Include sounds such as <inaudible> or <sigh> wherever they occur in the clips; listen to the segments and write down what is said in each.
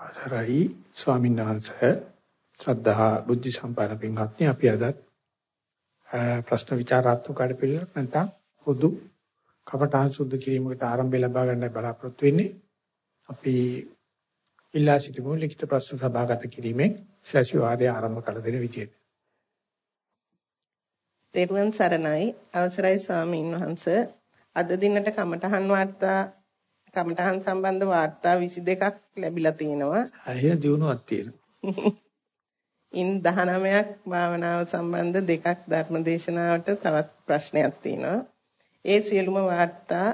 අවසරයි ස්වාමීන් වහන්සේ. ශ්‍රද්ධා බුද්ධ සම්පන්න පින්වත්නි අපි අද ප්‍රශ්න විචාරාත්මක කඩපිළිවෙලක් නැත්නම් පොදු කපටහන් සුද්ධ කිරීමකට ආරම්භය ලබා ගන්න බලාපොරොත්තු වෙන්නේ අපි ඉල්ලා සිටිමු ලිඛිත ප්‍රශ්න සභාගත කිරීමෙන් සැසිවාරය ආරම්භ කළ දෙන විදියට. තෙරුවන් සරණයි. අවසරයි ස්වාමීන් වහන්ස. අද දිනට කමඨහන් වාර්තා කමඨහන් සම්බන්ධ වාර්තා 22ක් ලැබිලා තිනවා. අයිය දිනුවක් තියෙනවා. <laughs> ඉන් 19ක් භාවනාව සම්බන්ධ දෙකක් ධර්මදේශනාවට තවත් ප්‍රශ්නයක් තියෙනවා. ඒ සියලුම වාර්තා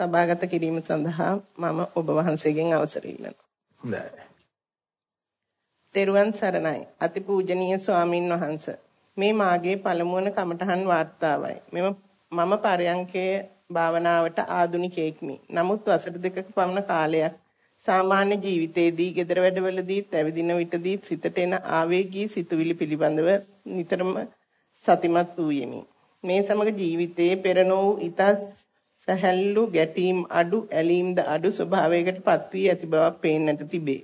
සභාගත කිරීම සඳහා මම ඔබ වහන්සේගෙන් අවසර ඉල්ලනවා. හොඳයි. තෙරුවන් සරණයි. අතිපූජනීය ස්වාමින් වහන්සේ. මේ මාගේ පළමුවන කමඨහන් වාර්තාවයි. මෙම මම පරයන්කේ භාවනාවට ආදුනිකයෙක්මි. නමුත් වසර දෙකක පමණ කාලයක් සාමාන්‍ය ජීවිතයේදී gedara වැඩවලදීත් ඇවිදින විටදී සිතට එන ආවේගී සිතුවිලි පිළිබඳව නිතරම සතිමත් වූයෙමි. මේ සමග ජීවිතයේ පෙර නොවූ ඊතා සැහැල්ලු ගැටීම් අඩු ඇලීම්ද අඩු ස්වභාවයකට පත්වී ඇති බවක් පේන්නට තිබේ.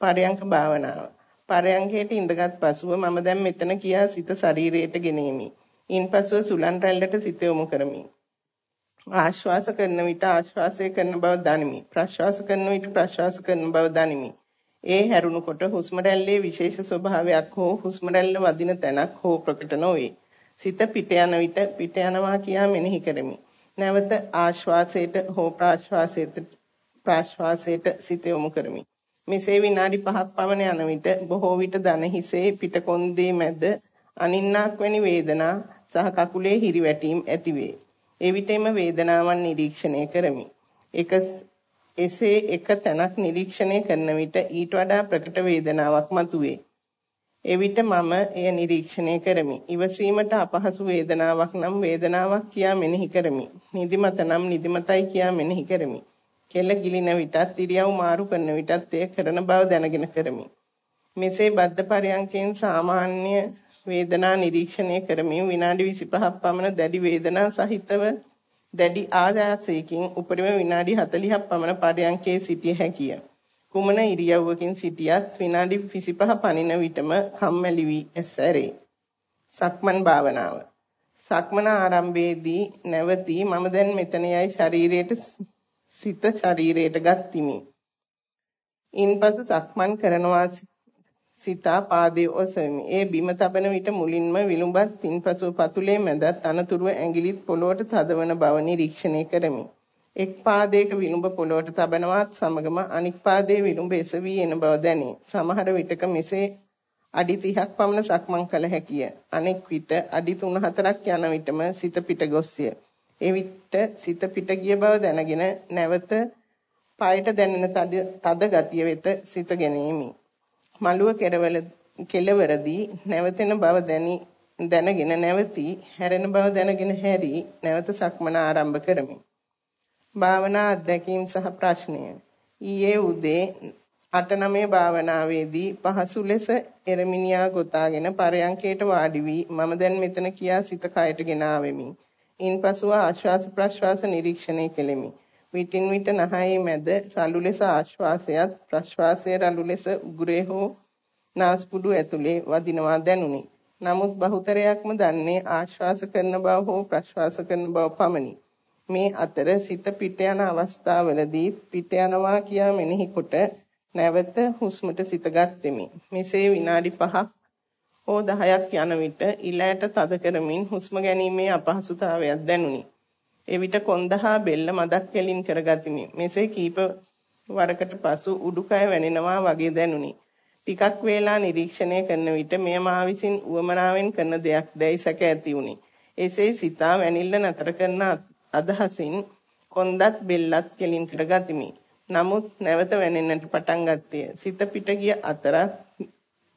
පරයන්ක භාවනාව. පරයන්කයට ඉඳගත් පසුව මම දැන් මෙතන කියා සිත ශරීරයට ගෙනෙමි. ඉන්පසුව සුලන් රැල්ලට සිත යොමු කරමි. ආශ්වාස කරන විට ආශ්වාසය කරන බව දනිමි. ප්‍රශ්වාස කරන විට ප්‍රශ්වාස කරන බව දනිමි. ඒ හැරුණුකොට හුස්ම රැල්ලේ විශේෂ ස්වභාවයක් හෝ හුස්ම රැල්ල වදින තැනක් හෝ ප්‍රකට නොවේ. සිත පිට යන විට පිට යනවා කියා මෙනෙහි කරමි. නැවත ආශ්වාසයට හෝ ප්‍රාශ්වාසයට ප්‍රාශ්වාසයට සිත යොමු කරමි. මෙසේ විනාඩි 5ක් පමණ යන විට බොහෝ විට දන හිසේ පිට කොන්දේ මැද අනින්නක් වැනි වේදනා සහ කකුලේ හිරිවැටීම් ඇතිවේ. එවිටම වේදනාවන් නිරීක්ෂණය කරමි. එක එසේ එක තැනක් නිරීක්ෂණය කරන විට ඊට වඩා ප්‍රකට වේදනාවක් මතුවේ. එවිට මම එය නිරීක්ෂණය කරමි. ඉවසීමට අපහසු වේදනාවක් නම් වේදනාවක් කියා මෙනෙහි කරමි. නිදිමත නම් නිදිමතයි කියා මෙනෙහි කරමි. කෙල ගිලින විටත් ඉරියව් මාරු කරන විටත් එය කරන බව දැනගෙන කරමි. මෙසේ බද්ධ පරයන්කෙන් සාමාන්‍ය වේදනා නිරීක්ෂණය කරමින් විනාඩි 25ක් පමණ දැඩි වේදනා සහිතව දැඩි ආයාසයකින් උපරිම විනාඩි 40ක් පමණ පරයන්කේ සිටිය හැකිය. කුමන ඉරියව්වකින් සිටියත් විනාඩි 25 පනින විටම කම්මැලි වී ඇසැරේ. සක්මන් භාවනාව. සක්මන ආරම්භයේදී නැවතී මම දැන් මෙතන යයි ශරීරයට සිත ශරීරයට ගත්තිමි. ඉන්පසු සක්මන් කරනවා සිතා පාදයේ ඔසවමි. ඒ බිම තබන විට මුලින්ම විලුඹත් තින්පසු පතුලේ මැදත් අනතුරුව ඇඟිලිත් පොළොවට තදවන බව නිරීක්ෂණය කරමි. එක් පාදයක විලුඹ පොළොවට තබනවත් සමගම අනික් පාදයේ විලුඹ එසවි එන බව දැනේ. සමහර විටක මෙසේ අඩි 30ක් පමණ සක්මන් කළ හැකිය. අනෙක් විට අඩි 3-4ක් යන විටම සිත පිට ගොස්ය. එවිට සිත පිට ගිය බව දැනගෙන නැවත පායට දැනෙන තද ගතිය වෙත සිත ගැනීමි. මළුව කෙරවල කෙලවරදී නැවතෙන බව දැනි දැනගෙන නැවතී හැරෙන බව දැනගෙන හැරි නැවත සක්මන ආරම්භ කරමි. භාවනා අධ්‍යක්ීම් සහ ප්‍රශ්නය. ඊයේ උදේ 8-9 භාවනාවේදී පහසු ලෙස එරමිනියා ගොතාගෙන පරයන්කයට වාඩි වී මම දැන් මෙතන කියා සිත කයට ගෙන ආවෙමි. ඉන්පසුව ආශ්වාස ප්‍රශ්වාස නිරීක්ෂණය කෙලෙමි. විටින් විට නහයේ මැද රළු ලෙස ආශ්වාසයත් ප්‍රශ්වාසයේ රළු ලෙස උගුරේ හෝ නාස්පුඩු ඇතුලේ වදිනවා දැනුනි. නමුත් බහුතරයක්ම දන්නේ ආශ්වාස කරන බව හෝ ප්‍රශ්වාස කරන බව පමණි. මේ අතර සිත පිට යන අවස්ථාවලදී පිට යනවා කියා මෙනෙහි කොට නැවත හුස්මට සිත ගත්ෙමි. මෙසේ විනාඩි 5ක් හෝ 10ක් යන විට ඉලයට තද කරමින් හුස්ම ගැනීමේ අපහසුතාවයක් දැනුනි. එවිට කොන්දහා බෙල්ල මදක් කෙලින් කරගතිමි. මෙසේ කීප වරකට පසු උඩුකය වැනෙනවා වගේ දැනුනි. ටිකක් වේලා නිරීක්ෂණය කරන විට මෙය මා විසින් උවමනාවෙන් කරන දෙයක් දැයි සැක ඇති වුනි. එසේ සිතා වැනිල්ල නතර කරන අදහසින් කොන්දත් බෙල්ලත් කෙලින් කරගතිමි. නමුත් නැවත වැනෙන්නට පටන් ගත්තේ. සිත පිට ගිය අතර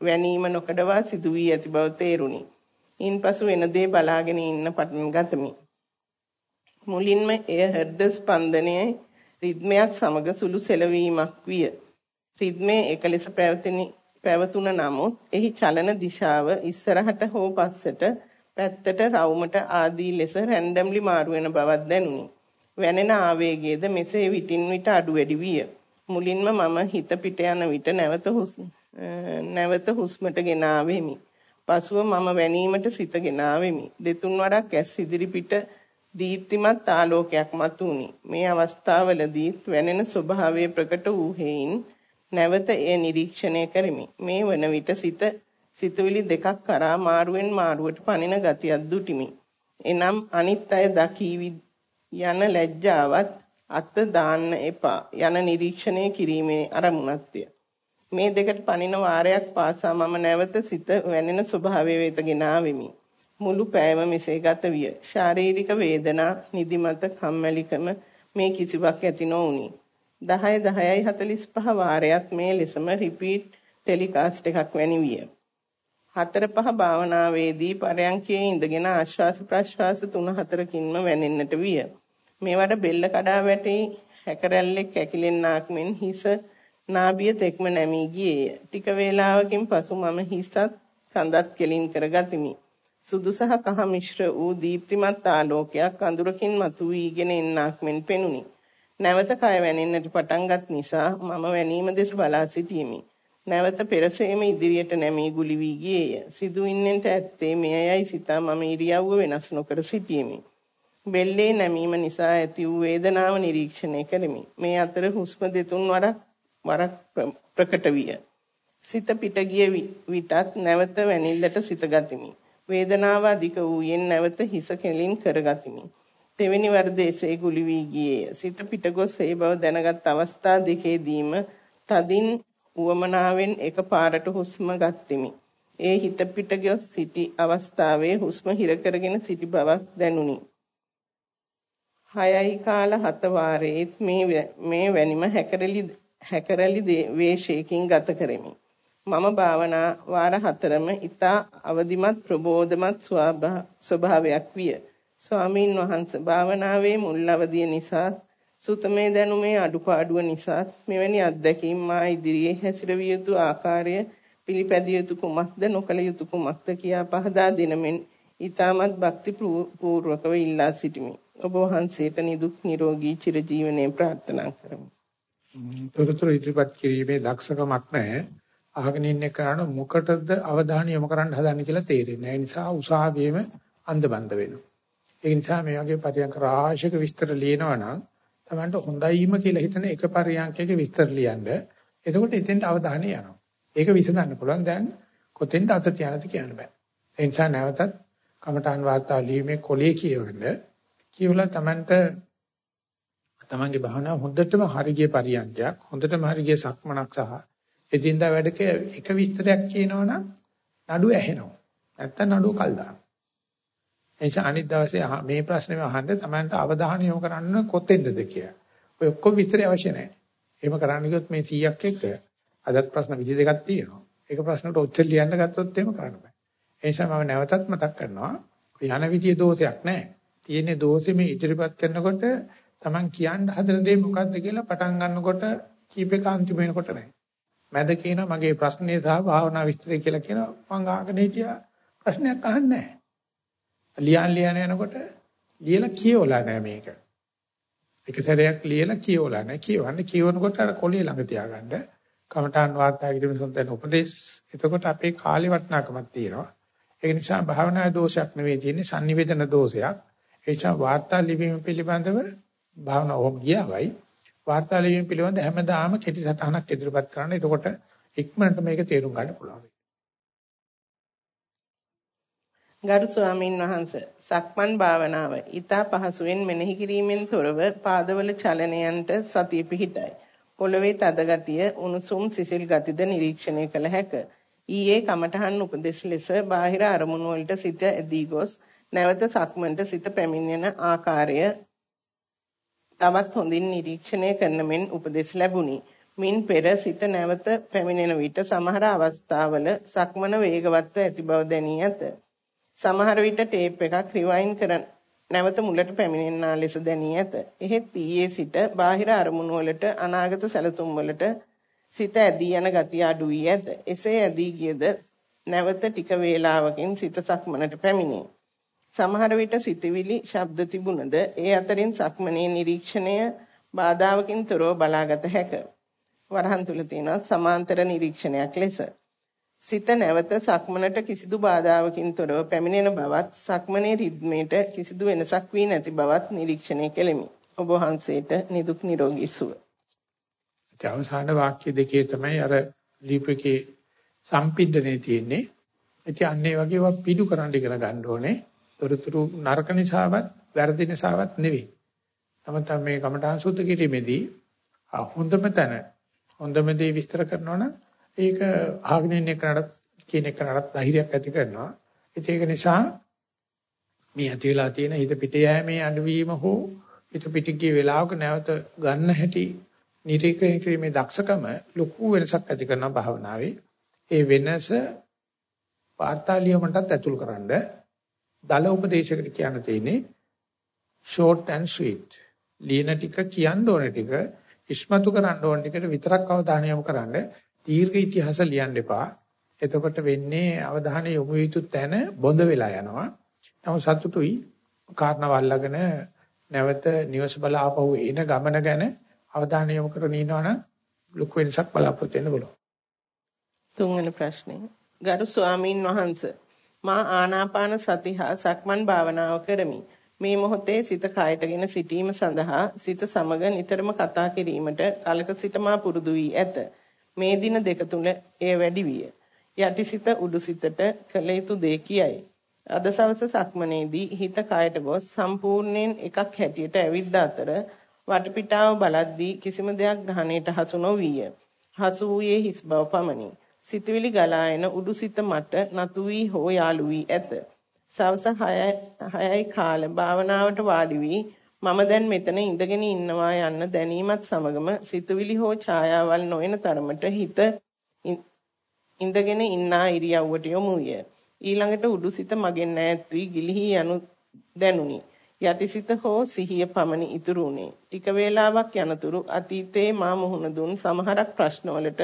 වැනීම නොකඩවා සිදු වී ඇති බව තේරුණි. ඉන්පසු වෙන දේ බලාගෙන ඉන්න පටන් ගතමි. මුලින්ම එය හෘද ස්පන්දනයේ රිද්මයක් සමග සුළු සෙලවීමක් විය. රිද්මේ එක ලෙස පැවතුන නමුත් එහි චලන දිශාව ඉස්සරහට හෝ පස්සට පැත්තට රවුමට ආදී ලෙස රැන්ඩම්ලි මාරු වෙන බවක් දැනුනි. වැනෙන ආවේගයේද මෙසේ විටින් විට අඩු වැඩි විය. මුලින්ම මම හිත පිට යන විට නැවත නැවත හුස්මට ගෙනාවෙමි. පසුව මම වැනීමට සිත ගෙනාවෙමි. දෙතුන් වරක් ඇස් ඉදිරි පිට දීප්තිමත් ආලෝකයක් මතුවුනි. මේ අවස්ථාවලදී වැනෙන ස්වභාවය ප්‍රකට වූ හේයින් නැවත එය නිරීක්ෂණය කරමි. මේ වන විට සිත සිතුවිලි දෙකක් කරා මාරුවෙන් මාරුවට පනින ගතියක් දුටිමි. එනම් අනිත් අය දකීවි යන ලැජ්ජාවත් අත දාන්න එපා යන නිරීක්ෂණය කිරීමේ අරමුණක්ය. මේ දෙකට පනින වාරයක් පාසා මම නැවත සිත වැනෙන ස්වභාවය වෙත ගෙනාවෙමි. මුළු පෑයම මෙසේ ගත විය. ශාරීරික වේදනා, නිදිමත, කම්මැලිකම මේ කිසිවක් ඇති නොවුනි. 10 10යි 45 වාරයක් මේ ලෙසම රිපීට් ටෙලිකාස්ට් එකක් වැනි විය. හතර පහ භාවනාවේදී පරයන්කේ ඉඳගෙන ආශ්වාස ප්‍රශ්වාස තුන හතරකින්ම වැනෙන්නට විය. මේවට බෙල්ල කඩා වැටි හැකරැල්ලෙක් ඇකිලෙන්නාක් මෙන් හිස නාභිය තෙක්ම නැමී ගියේය. ටික වේලාවකින් පසු මම හිසත් කඳත් කෙලින් කරගතිමි. සුදු සහ කහ මිශ්‍ර වූ දීප්තිමත් ආලෝකයක් අඳුරකින් මතුවීගෙන එන්නක් මෙන් පෙනුනි. නැවත කය වැනෙන්නට පටන්ගත් නිසා මම වැනීම දෙස බලා සිටියෙමි. නැවත පෙරසේම ඉදිරියට නැමී ගුලි වී ගියේය. සිදුවින්නට ඇත්තේ මෙයයි සිතා මම ඉරියව්ව වෙනස් නොකර සිටියෙමි. බෙල්ලේ නැමීම නිසා ඇති වූ වේදනාව නිරීක්ෂණය කරමි. මේ අතර හුස්ම දෙතුන් වරක් වරක් ප්‍රකට විය. සිත පිට ගිය විටත් නැවත වැනිල්ලට සිත ගතිමි. වේදනාව අධික වූයෙන් නැවත හිස කෙලින් කරගතිමි. තෙවෙනි වර්ධයේසේ ගුලි වී ගියේය. සිත පිටගොස් ඒ බව දැනගත් අවස්ථා දෙකේදීම තදින් උවමනාවෙන් එකපාරට හුස්ම ගත්ෙමි. ඒ හිත පිට ගොස් සිටි අවස්ථාවේ හුස්ම හිර කරගෙන සිටි බවක් දැනුනි. හයයි කාල හත වාරයේත් මේ මේ වැනිම හැකරලි හැකරලි වේශයකින් ගත කරමි. මම භාවනා වාර හතරම ඊතා අවදිමත් ප්‍රබෝධමත් ස්වභාවයක් විය. ස්වාමීන් වහන්සේ භාවනාවේ මුල් අවදිය නිසා සුතමේ දැනුමේ අඩුපාඩුව නිසා මෙවැනි අත්දැකීම් මා ඉදිරියේ හැසිරවිය යුතු ආකාරය පිළිපැදිය යුතු කුමක්ද නොකළ යුතු කුමක්ද කියා පහදා දෙනමෙන් ඊ타මත් භක්ති පූර්වකව ඉල්ලා සිටිමි. ඔබ වහන්සේට නිදුක් නිරෝගී චිරජීවනයේ ප්‍රාර්ථනා කරමි. තොරතුරු ඉදිරිපත් කිරීමේ දක්ෂකමක් නැහැ. අහගෙන ඉන්න කරාන මොකටද අවධානය යොමු කරන්න හදන්නේ කියලා තේරෙන්නේ නැහැ. ඒ නිසා උසාවියේම අන්ධබන්ද වෙනවා. ඒ නිසා මේ වගේ පරියන්ක රාශියක විස්තර ලියනවා නම් Tamanට හොඳයිම කියලා හිතන එක පරියන්කයක විස්තර ලියන්න. එතකොට එතෙන්ට අවධානය යනවා. ඒක විසඳන්න පුළුවන් දැන් කොතෙන්ද අත තියනද කියන්න බෑ. ඒ නිසා නැවතත් කමඨාන් වාර්තා ලියීමේ කොලේ කියවන්න කියවලා Tamanට තමන්ගේ භාවනාව හොඳටම හරිය පරියන්කයක් හොඳටම හරිය සක්මනක් සහ එදින්දා වැඩක එක විස්තරයක් කියනවනම් නඩුව ඇහෙනවා. නැත්තම් නඩුව කල් දානවා. එනිසා අනිත් දවසේ මේ ප්‍රශ්නේම අහන්න තමන්ට අවධානය යොමු කරන්න කොතෙන්ද කියලා. ඔය ඔක්කොම විස්තරය අවශ්‍ය නැහැ. එහෙම කරන්න ගියොත් මේ 100ක් එක්ක අදත් ප්‍රශ්න 22ක් තියෙනවා. ඒක ප්‍රශ්නකට උත්තර ලියන්න ගත්තොත් එහෙම කරන්න බෑ. ඒ නිසා මම නැවතත් මතක් කරනවා යන විදිය දෝෂයක් නැහැ. තියෙන්නේ දෝෂෙ මේ ඉදිරිපත් කරනකොට Taman කියන්න හදන දේ මොකද්ද කියලා පටන් ගන්නකොට කීප එක අන්තිම වෙනකොට නැහැ. මැද කියනවා මගේ ප්‍රශ්නේ සහ භාවනා විස්තරය කියලා කියනවා මං අහගෙන හිටියා ප්‍රශ්නයක් අහන්නේ නැහැ. ලියන් ලියන යනකොට ලියලා කියවලා නැහැ මේක. එක සැරයක් ලියලා කියවලා නැහැ. කියවන්න කියවනකොට අර කොළේ ළඟ තියාගන්න කමඨාන් වාර්තා කිරීම සම්පූර්ණ උපදේශ. එතකොට අපේ කාලේ වටිනාකමක් තියෙනවා. ඒ නිසා භාවනා දෝෂයක් නෙවෙයි තියෙන්නේ sannivedana දෝෂයක්. ඒ නිසා වාර්තා ලිවීම පිළිබඳව භාවනා ඕම් ගියාවයි වාර්තා ලිවීම පිළිබඳ හැමදාම කෙටි සටහනක් ඉදිරිපත් කරන්න. එතකොට ඉක්මනට මේක තේරුම් ගන්න පුළුවන්. ගරු ස්වාමීන් වහන්ස සක්මන් භාවනාව ඊතා පහසුවෙන් මෙනෙහි කිරීමෙන් තොරව පාදවල චලනයන්ට සතිය පිහිටයි. පොළවේ තද ගතිය, උණුසුම් සිසිල් ගතිද නිරීක්ෂණය කළ හැක. ඊයේ කමඨහන් උපදෙස් ලෙස බාහිර අරමුණු වලට සිත ඇදී ගොස් නැවත සක්මන්ට සිත පැමිණෙන ආකාරය තවත් හොඳින් නිරීක්ෂණය කරන මෙන් උපදෙස් ලැබුණි. මින් පෙර සිත නැවත පැමිණෙන විට සමහර අවස්ථාවල සක්මන වේගවත්ව ඇති බව දැනී ඇත. සමහර විට ටේප් එකක් රිවයින් කරන නැවත මුලට පැමිණෙනා ලෙස දැනී ඇත. එහෙත් ඊයේ සිට බාහිර අරමුණු වලට අනාගත සැලසුම් වලට සිත ඇදී යන ගතිය අඩු වී ඇත. එසේ ඇදී ගියද නැවත ටික වේලාවකින් සිත සක්මනට පැමිණේ. සමහර විට සිතවිලි ශබ්ද තිබුණද ඒ අතරින් සක්මනේ නිරීක්ෂණය බාධාවකින් තොරව බලාගත හැක. වරහන් තුල තියෙනවා සමාන්තර නිරීක්ෂණයක් ලෙස. සිත නැවත සක්මනට කිසිදු බාධාවකින් තොරව පැමිණෙන බවත් සක්මනේ රිද්මේට කිසිදු වෙනසක් වී නැති බවත් නිරීක්ෂණය කෙලිමි. ඔබ වහන්සේට නිදුක් නිරෝගී සුව. අවසාන වාක්‍ය දෙකේ තමයි අර ලිපිකේ සම්පින්දනේ තියෙන්නේ. ඉතින් අන්නේ වගේ වා පිටු කරන්න ඉගෙන ගන්න ඕනේ. තොරතුරු නරක නිසාවත් වැරදි නිසාවත් නෙවෙයි. නමුත් මේ කමඨාන් සුද්ධ කිරීමේදී හොඳම තැන හොඳම දේ විස්තර කරනවා නම් ඒක ආගෙන ඉන්න එකනට කියන එකනට ධෛර්යයක් ඇති කරනවා. ඒක නිසා මේ ඇති වෙලා තියෙන හිත පිට යෑමේ අඩවීම හෝ හිත පිට ගිය වෙලාවක නැවත ගන්න හැටි නිරීක්ෂණය කිරීමේ දක්ෂකම ලොකු වෙනසක් ඇති කරනවා භාවනාවේ. ඒ වෙනස වාර්තාලියමටත් ඇතුල් කරන්න දල උපදේශයකට කියන්න තියෙන්නේ short and sweet. ලියන ටික කියන්න ඕන ටික ඉස්මතු කරන්න ඕන ටිකට විතරක් අවධානය යොමු කරන්න දීර්ඝ ඉතිහාස ලියන්න එපා. එතකොට වෙන්නේ අවධානය යොමු යුතු තැන බොඳ වෙලා යනවා. නමුත් සතුටුයි කාරණා වල්ලාගෙන නැවත නිවස බල ආපහු එන ගමන ගැන අවධානය යොමු කරගෙන ඉන්නවනම් ලොකු වෙනසක් බලාපොරොත්තු වෙන්න පුළුවන්. තුන්වෙනි ප්‍රශ්නේ. ගරු ස්වාමීන් වහන්ස මා ආනාපාන සති හා සක්මන් භාවනාව කරමි. මේ මොහොතේ සිත කායටගෙන සිටීම සඳහා සිත සමග නිතරම කතා කිරීමට කලක සිට මා පුරුදු වී ඇත. මේ දින දෙක තුල එය වැඩි විය. යටිසිත උඩුසිතට කළ යුතු දේ කියයි. අද සවස සක්මනේදී හිත කයට ගොස් සම්පූර්ණයෙන් එකක් හැටියට ඇවිද්ද අතර වටපිටාව බලද්දී කිසිම දෙයක් ග්‍රහණයට හසු නොවිය. හසු වූයේ හිස් බව පමණි. සිතවිලි ගලා එන උඩුසිත මට නතු වී හෝ යාලු වී ඇත. සවස 6යි කාල භාවනාවට වාඩි වී මම දැන් මෙතන ඉඳගෙන ඉන්නවා යන්න දැනීමත් සමගම සිතුවිලි හෝ ඡායාවල් නොයන තරමට හිත ඉඳගෙන ඉන්නා ඉරියව්වට යොමු විය. ඊළඟට උඩුසිත මගෙන් ඈත් වී ගිලිහි යනු දැනුනි. යටිසිත හෝ සිහිය පමණි ඉතුරු වුණේ. ටික වේලාවක් යනතුරු අතීතයේ මා මුහුණ දුන් සමහරක් ප්‍රශ්නවලට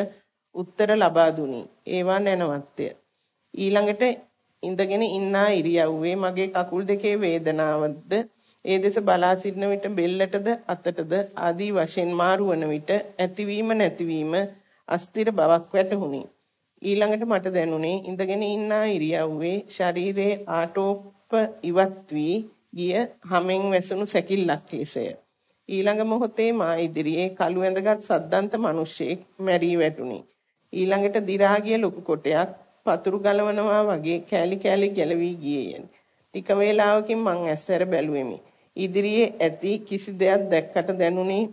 උත්තර ලබා දුනි. ඒවා නැනවත්ය. ඊළඟට ඉඳගෙන ඉන්නා ඉරියව්වේ මගේ කකුල් දෙකේ වේදනාවක්ද ඒ දෙස බලා සිටන විට බෙල්ලටද අතටද ආදී වශයෙන් මාරු වන විට ඇතිවීම නැතිවීම අස්තිර බවක් වැටහුණි. ඊළඟට මට දැනුනේ ඉඳගෙන ඉන්නා ඉරියව්වේ ශරීරයේ ආටෝප ඉවත් වී ගිය හැමෙන් වැසුණු සැකිල්ලක් ලෙසය. ඊළඟ මොහොතේ මා ඉදිරියේ කළු ඇඳගත් සද්දන්ත මිනිසෙක් මැරී වැටුණි. ඊළඟට දි รา ගිය ලොකු කොටයක් පතුරු ගලවනවා වගේ කෑලි කෑලි ගැලවි ගියේය. ටික වේලාවකින් මං ඇස්සර බැලුවෙමි. ඉදිරියේ ඇති කිසි දෙයක් දැක්කට දැනුනේ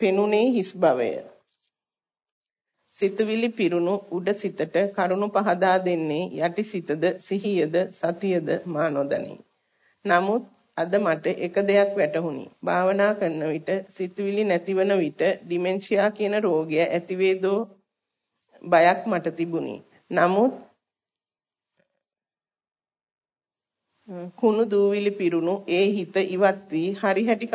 පෙනුනේ හිස් බවය. සිතුවිලි පිරුණු උඩ සිතට කරුණු පහදා දෙන්නේ යටි සිතද සිහියද සතියද මා නොදනි. නමුත් අද මට එක දෙයක් වැටහුණි. භාවනා කරන විට සිතුවිලි නැතිවන විට ඩිමෙන්ෂියා කියන රෝගය ඇතිවේදෝ බයක් මට තිබුණි. නමුත් කුණු දූවිලි පිරුණු ඒ හිත ඉවත් වී හරිහැටි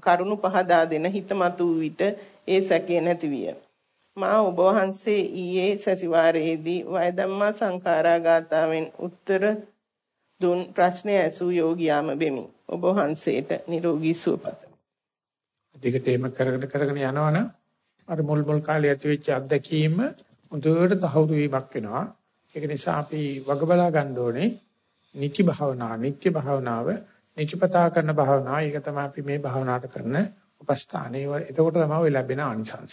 කරුණු පහදා දෙන හිත මතු විට ඒ සැකේ නැති විය. මා ඔබ වහන්සේ ඊයේ සතිವಾರයේදී වයදම්මා සංඛාරාගාතාවෙන් උත්තර දුන් ප්‍රශ්නය ඇසූ යෝගියාම වෙමි. ඔබ වහන්සේට නිරෝගී සුව පතමි. දෙකටම කරගෙන කරගෙන යනවනම් අර මුල් මුල් කාලේ ඇති වෙච්ච අත්දැකීම හොඳට තහවුරු වීමක් වෙනවා. ඒක නිසා අපි වග බලා ගන්න ඕනේ නිත්‍ය භාවනාව, නිත්‍ය භාවනාව, නිචපතා කරන භාවනාව. ඒක තමයි අපි මේ භාවනාවට කරන උපස්ථානේ. එතකොට තමයි ඔය ලැබෙන ආනිසංස.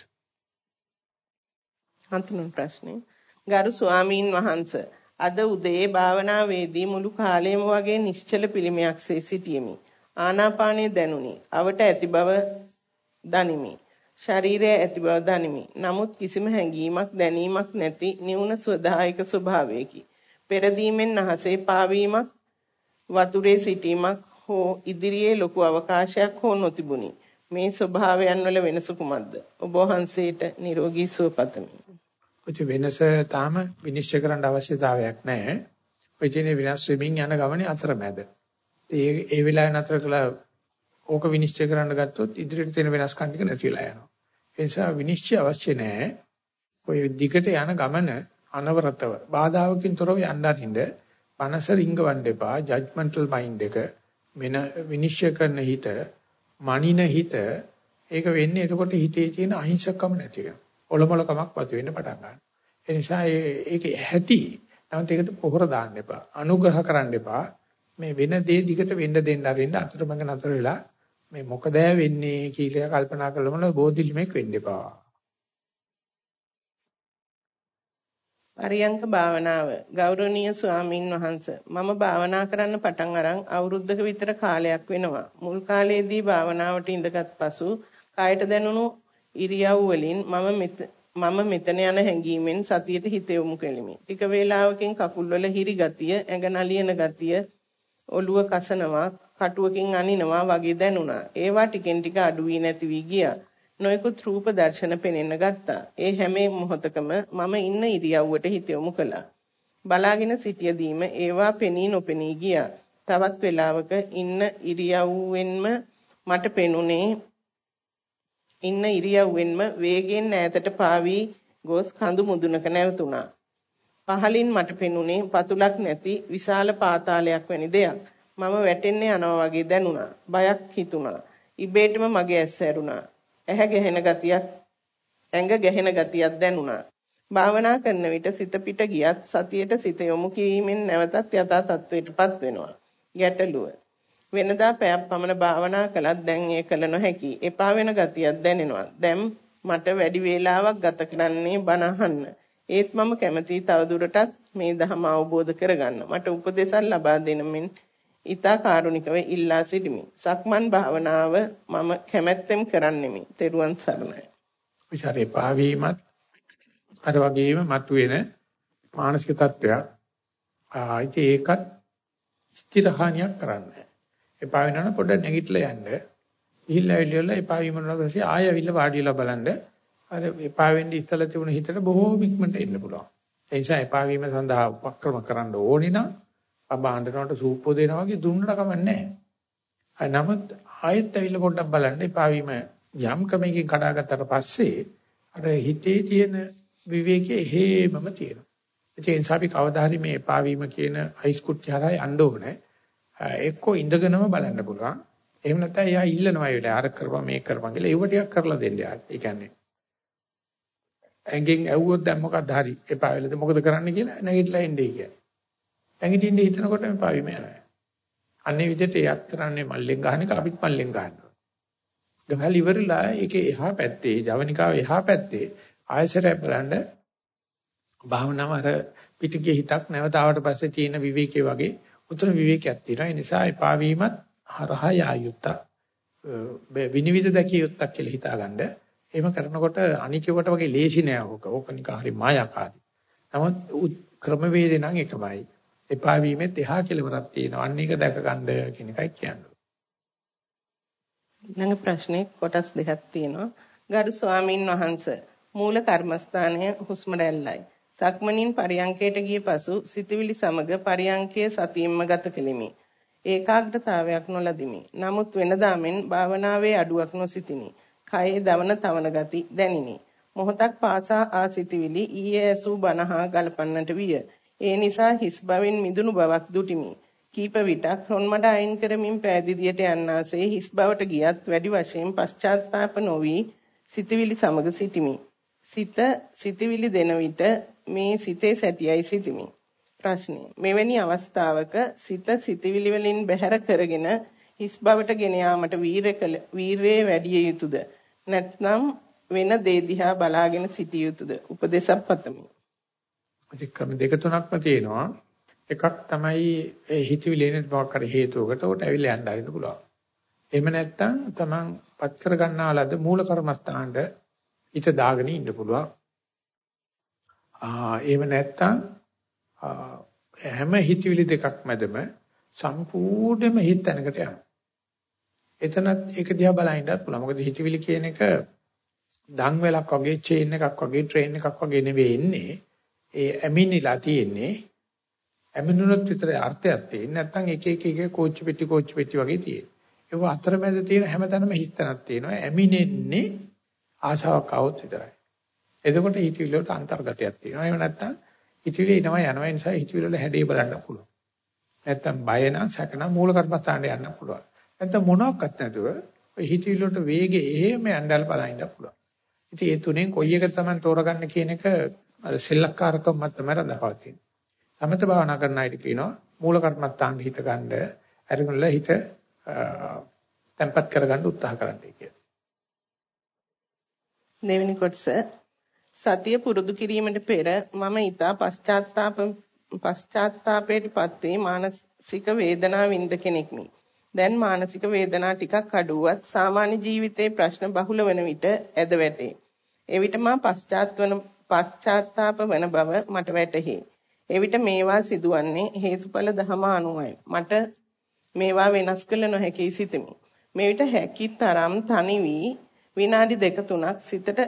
අන්තිම ප්‍රශ්නේ. ගරු ස්වාමීන් වහන්සේ අද උදේ භාවනාවේදී මුළු කාලයම වගේ නිශ්චල පිළිමයක්සේ සිටියෙමි. ආනාපානය දැනුනි. අවට ඇති බව දනිමි. ශරීරයේ ඇති බව දනිමි. නමුත් කිසිම හැඟීමක් දැනීමක් නැති නිවුන ස්වදායක ස්වභාවයකි. පෙරදීමෙන් අහසේ පාවීමක් වතුරේ සිටීමක් හෝ ඉදිරියේ ලොකු අවකාශයක් හෝ නොතිබුණි. මේ ස්වභාවයන් වල වෙනස කුමක්ද? ඔබ වහන්සේට නිරෝගී සුව පතමි. ඔය වෙනස තාම විනිශ්චය කරන්න අවශ්‍යතාවයක් නැහැ. ඔය කියන්නේ විනාශ වෙමින් යන ගමනේ අතරමැද. ඒ ඒ වෙලාවේ නතර කළා ඕක විනිශ්චය කරන්න ගත්තොත් ඉදිරියට තියෙන වෙනස්කම් ටික නැති වෙලා යනවා. ඒ නිසා විනිශ්චය අවශ්‍ය නැහැ. ඔය දිගට යන ගමන අනවරතව බාධාවකින් තොරව යන්න අරින්න මනස රිංගවන්න එපා. ජජ්මන්ටල් මයින්ඩ් එක මෙන විනිශ්චය කරන හිත, මනින හිත ඒක වෙන්නේ එතකොට හිතේ තියෙන අහිංසකකම නැති වෙනවා. ඔලොමලකමක් වතු වෙන්න පටන් ගන්නවා. ඒ නිසා ඒක ඇති. නමුත් ඒකට පොහොර දාන්න එපා. අනුග්‍රහ කරන්න එපා. මේ වෙන දේ දිගට වෙන්න දෙන්න අරින්න අතරමඟ නතර වෙලා මේ මොකද වෙන්නේ කියලා කල්පනා කළොම බෝධිලිමෙක් වෙන්න එපා. පරියංක භාවනාව ගෞරවනීය ස්වාමින් වහන්සේ මම භාවනා කරන්න පටන් අරන් අවුරුද්දක විතර කාලයක් වෙනවා මුල් කාලයේදී භාවනාවට ඉඳගත් පසු කායට දැනුණු ඉරියව් වලින් මම මම මෙතන යන හැඟීමෙන් සතියට හිත යොමු කෙලිමි. ටික වේලාවකින් කකුල් වල හිරි ගතිය, ඇඟ නලියන ගතිය, ඔළුව කසනවා, කටුවකින් අනිනවා වගේ දැනුණා. ඒවා ටිකෙන් ටික අඩු වී නැති වී ගියා. නොයෙකුත් රූප දර්ශන පෙනෙන්න ගත්තා. ඒ හැම මොහොතකම මම ඉන්න ඉරියව්වට හිත යොමු කළා. බලාගෙන සිටියදීම ඒවා පෙනී නොපෙනී ගියා. තවත් වෙලාවක ඉන්න ඉරියව්වෙන්ම මට පෙනුනේ ඉන්න ඉරියව්වෙන්ම වේගෙන් ඈතට පාවී ගොස් කඳු මුදුනක නැවතුණා. පහලින් මට පෙනුනේ පතුලක් නැති විශාල පාතාලයක් වැනි දෙයක්. මම වැටෙන්නේ යනවා වගේ දැනුණා. බයක් හිතුණා. ඉබේටම මගේ ඇස් ඇරුණා. ඇහැ ගැහෙන ගතියක් ඇඟ ගැහෙන ගතියක් දැනුණා. භාවනා කරන විට සිත පිට ගියත් සතියට සිත යොමු කිරීමෙන් නැවතත් යථා තත්වයටපත් වෙනවා. ගැටලුව. වෙනදා පැයක් පමණ භාවනා කළත් දැන් ඒ කළ නොහැකි. එපා වෙන ගතියක් දැනෙනවා. දැන් මට වැඩි වේලාවක් ගත කරන්නේ බණ අහන්න. ඒත් මම කැමතියි තවදුරටත් මේ ධර්ම අවබෝධ කරගන්න. මට උපදේශක් ලබා දෙන මෙන් ඊතා කාරුණිකව ඉල්ලා සිටිමි. සක්මන් භාවනාව මම කැමැත්තෙන් කරන්නෙමි. තෙරුවන් සරණයි. විචාරේ පාවීමත් අර වගේම මතුවෙන මානසික තත්ත්වයක්. ආයිත් ඒකත් ස්ථිරහානියක් කරන්නේ. එපා වෙනවනම් පොඩ්ඩක් නැගිටලා යන්න. ගිහිල්ලා ඇවිල්ලා එපා වීම වුණාට පස්සේ ආය ඇවිල්ලා වාඩි වෙලා බලන්න. අර එපා වෙන්නේ ඉතලා තිබුණ හිතට බොහෝ ඉක්මනට එන්න පුළුවන්. ඒ නිසා එපා වීම සඳහා උපක්‍රම කරන්න ඕනේ නම් අබාණ්ඩනකට සූප්පෝ දෙනවා වගේ දුන්නට කමන්නේ නැහැ. නමුත් ආයෙත් ඇවිල්ලා පොඩ්ඩක් බලන්න එපා වීම යම් ක්‍රමයකින් කඩාගත්තට පස්සේ අර හිතේ තියෙන විවේකයේ හේමම තියෙනවා. ඒ නිසා අපි කවදා හරි මේ එපා වීම කියන අයිස් කුට්ටි හරහා යන්න ඕනේ. එක්කෝ ඉඳගෙනම බලන්න පුළුවන්. එහෙම නැත්නම් එයා ඉල්ලනවා ඒ වෙලාව අර කරපන් මේක කරපන් කියලා ඒව ටිකක් කරලා දෙන්න යාට. ඒ කියන්නේ ඇඟෙන් ඇව්වොත් දැන් මොකක්ද හරි එපා වෙලද මොකද කරන්න කියලා නැගිටලා එන්නේ කියන්නේ. නැගිටින්න හිතනකොට මේ පාවිම යනවා. අන්නේ විදිහට එයත් කරන්නේ මල්ලෙන් ගහන එක අපිත් මල්ලෙන් ගන්නවා. ගහලා ඉවරලා ඒකේ එහා පැත්තේ ජවනිකාව එහා පැත්තේ ආයසරය බලන්න භාවනාව අර පිටිගිය හිතක් නැවතාවට පස්සේ තියෙන විවේකයේ වගේ උතර විවේකයක් තියෙනවා. ඒ නිසා එපා වීමත් හරහා යායුත්ත විනිවිද දැකිය යුත්තක් කියලා හිතාගන්න. එහෙම කරනකොට අනිකවට වගේ ලේසි නෑ ඕක. ඕක නිකන් හරි මායාකාරී. නමුත් ක්‍රමවේදේ නම් එකමයි. එපා වීමෙත් එහා කෙලවරක් තියෙනවා. අන්න ඒක දැක ගන්න කියන එකයි කියන්නේ. ඊළඟ ප්‍රශ්නේ කොටස් දෙකක් තියෙනවා. ගරු ස්වාමින් වහන්සේ මූල කර්මස්ථානය හුස්ම රැල්ලයි. සක්මණින් පරියංකයට ගිය පසු සිතවිලි සමග පරියංකයේ සතියින්ම ගත කෙලිමි. ඒකාග්‍රතාවයක් නොලදිමි. නමුත් වෙනදා මෙන් භාවනාවේ අඩුවක් නොසිතිනි. කයේ දවන තවන ගති දැනිනි. මොහොතක් පාසා ආ සිතවිලි ඊයේ ඇසූ බනහා ගලපන්නට විය. ඒ නිසා හිස් බවෙන් මිදුණු බවක් දුටිමි. කීප විටක් රොන්මඩ අයින් කරමින් පෑදිදියට යන්නාසේ හිස් බවට ගියත් වැඩි වශයෙන් පශ්චාත්තාප නොවි සිතවිලි සමග සිටිමි. සිත සිතවිලි දෙන විට මේ සිතේ සැටියයි සිටිමි. ප්‍රශ්නය. මෙවැනි අවස්ථාවක සිත සිතවිලි වලින් බැහැර කරගෙන හිස් බවට ගෙන යාමට වීරයේ වැඩි යුතුයද? නැත්නම් වෙන දේ දිහා බලාගෙන සිටිය යුතුයද? උපදේශක් පතමි. ක්‍රම දෙක තුනක්ම තියෙනවා. එකක් තමයි ඒ හිතවිලි එන බවක් කර හේතුවකට උට ඇවිල්ලා යන්න හරින්න පුළුවන්. එහෙම නැත්නම් තමන් පත් කර ගන්නාලද මූල කර්මස්ථානට හිත දාගෙන ඉන්න පුළුවන්. ආ එහෙම නැත්තම් හැම හිතවිලි දෙකක් මැදම සම්පූර්ණයෙන්ම හිත තැනකට යනවා. එතනත් ඒක දිහා බලන් ඉන්නත් පුළුවන්. මොකද හිතවිලි කියන එක දන් වෙලක් වගේ චේන් එකක් වගේ ට්‍රේන් එකක් වගේ නෙවෙයි එන්නේ. ඒ ඇමිනිලා තියෙන්නේ. ඇමිනුනොත් විතර අර්ථයක් තියෙන්නේ. නැත්තම් එක එක එක කෝච්චි පෙට්ටි කෝච්චි පෙට්ටි වගේ තියෙන්නේ. ඒක අතරමැද තියෙන හැමතැනම හිතනක් තියෙනවා. ඇමිනෙන්නේ ආශාවක් આવොත් විතරයි. එතකොට හිතවිලි වලට අන්තර්ගතයක් තියෙනවා. එහෙම නැත්නම් හිතවිලි එනවා යනවා නිසා හිතවිලි වල හැඩේ බලන්න පුළුවන්. නැත්නම් බය නම් සැක නම් මූල කර්මස්ථානට යන්න පුළුවන්. නැත්නම් මොනවත් නැතුව ඔය හිතවිලි වලට වේගෙ එහෙම යන්නල් බලන්න පුළුවන්. ඉතින් ඒ තුනෙන් කොයි එක තමයි තෝරගන්න කියන එක අර සෙල්ලක්කාරකම් මත තමයි රඳාපවතින. සමත භාවනා කරන අයට කියනවා මූල කර්මත්තාන් හිත ගන්න අරගොල්ල හිත tempat කරගන්න උත්සාහ කරන්නයි කියලා. දෙවෙනි කොටස සතිය පුරුදු කිරීමට පෙර මම ඊතා පශ්චාත්තාප පශ්චාත්තාපයටපත් වේ මානසික වේදනා විඳ කෙනෙක්මි. දැන් මානසික වේදනා ටිකක් අඩුවත් සාමාන්‍ය ජීවිතේ ප්‍රශ්න බහුල වන විට ඇද වැටේ. එවිට මා පශ්චාත්වන පශ්චාත්තාප වන බව මට වැටහි. එවිට මේවා සිදුවන්නේ හේතුඵල ධම අනුවයි. මට මේවා වෙනස් කළ නොහැකි සිතමි. මෙවිට හැකි තරම් තනි වී විනාඩි දෙක තුනක් සිතට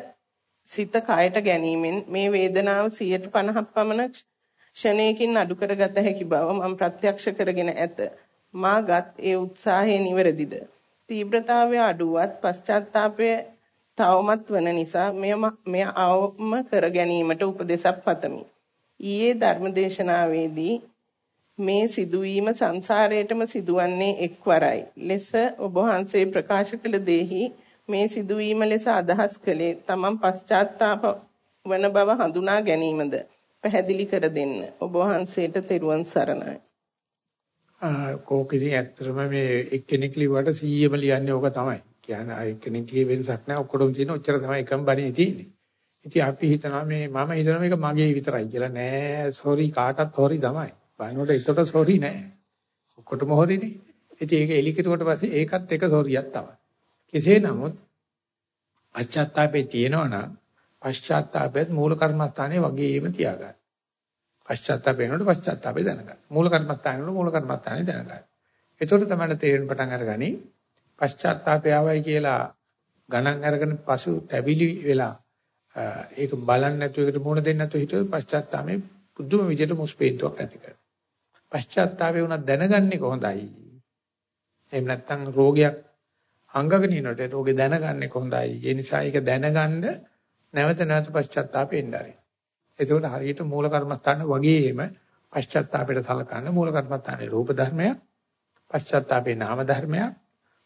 සිත කයට ගැනීමෙන් මේ වේදනාව 150ක් පමණ ක්ෂණයකින් අඩු කරගත හැකි බව මම ප්‍රත්‍යක්ෂ කරගෙන ඇත. මාගත් ඒ උත්සාහය නිවැරදිද? තීව්‍රතාවය අඩුවත් පශ්චාත්තාපය තවමත් වන නිසා මෙය මෙය අවම කර ගැනීමට උපදෙසක් පතමි. ඊයේ ධර්මදේශනාවේදී මේ සිදුවීම සංසාරයටම සිදුවන්නේ එක්වරයි. ලෙස ඔබ වහන්සේ ප්‍රකාශ කළ දෙහි මේ සිදුවීම ලෙස අදහස් කළේ තමන් පශ්චාත්තාප වන බව හඳුනා ගැනීමද පැහැදිලි කර දෙන්න. ඔබ වහන්සේට තෙරුවන් සරණයි. කෝකෙදී ඇත්තටම මේ එක්කෙනෙක් ලිව්වට 100ම ලියන්නේ ඕක තමයි. කියන්නේ ආ එක්කෙනෙක්ගේ වෙනසක් නැහැ ඔක්කොම තියෙන ඔච්චර තමයි එකම බණේ තියෙන්නේ. ඉතින් අපි හිතනවා මේ මම හිතනවා මේක මගේ විතරයි කියලා නෑ සෝරි කාටත් හොරි තමයි. බණවට ඒකට සෝරි නෑ. ඔක්කොටම හොරිනේ. ඉතින් ඒක එලිකිරුවට පස්සේ ඒකත් එක සෝරියක් තමයි. කෙසේ නමුත් පශ්චාත්තාපේ තියෙනවනම් පශ්චාත්තාපයත් මූල කර්මස්ථානයේ වගේම තියාගන්න. පශ්චාත්තාපේ වෙනකොට පශ්චාත්තාපේ දැනගන්න. මූල කර්මස්ථානේ වෙනකොට මූල කර්මස්ථානේ දැනගන්න. එතකොට තමයි තේරෙන පටන් අරගනි පශ්චාත්තාපය ආවයි කියලා ගණන් අරගෙන පසු තැවිලි වෙලා ඒක බලන්නේ නැතුව ඒකට මුණ දෙන්නේ නැතුව හිතුවොත් පශ්චාත්තාපේ පුදුම විදිහට මුස්පේන්තුවක් ඇති කරනවා. පශ්චාත්තාපේ උනත් දැනගන්නේ කොහොඳයි. එහෙම නැත්නම් රෝගයක් අංගගෙන ඉනකොට රෝගේ දැනගන්නේ කොහොඳයි. ඒ නිසා ඒක දැනගන්න නැවත නැවත පශ්චාත්තාපෙන්න ආරයි. එතකොට හරියට මූල කර්මස්ථාන වගේම පශ්චාත්තාපයට සලකන්න මූල කර්මස්ථානයේ රූප ධර්මයක්, පශ්චාත්තාපේ නාම ධර්මයක්,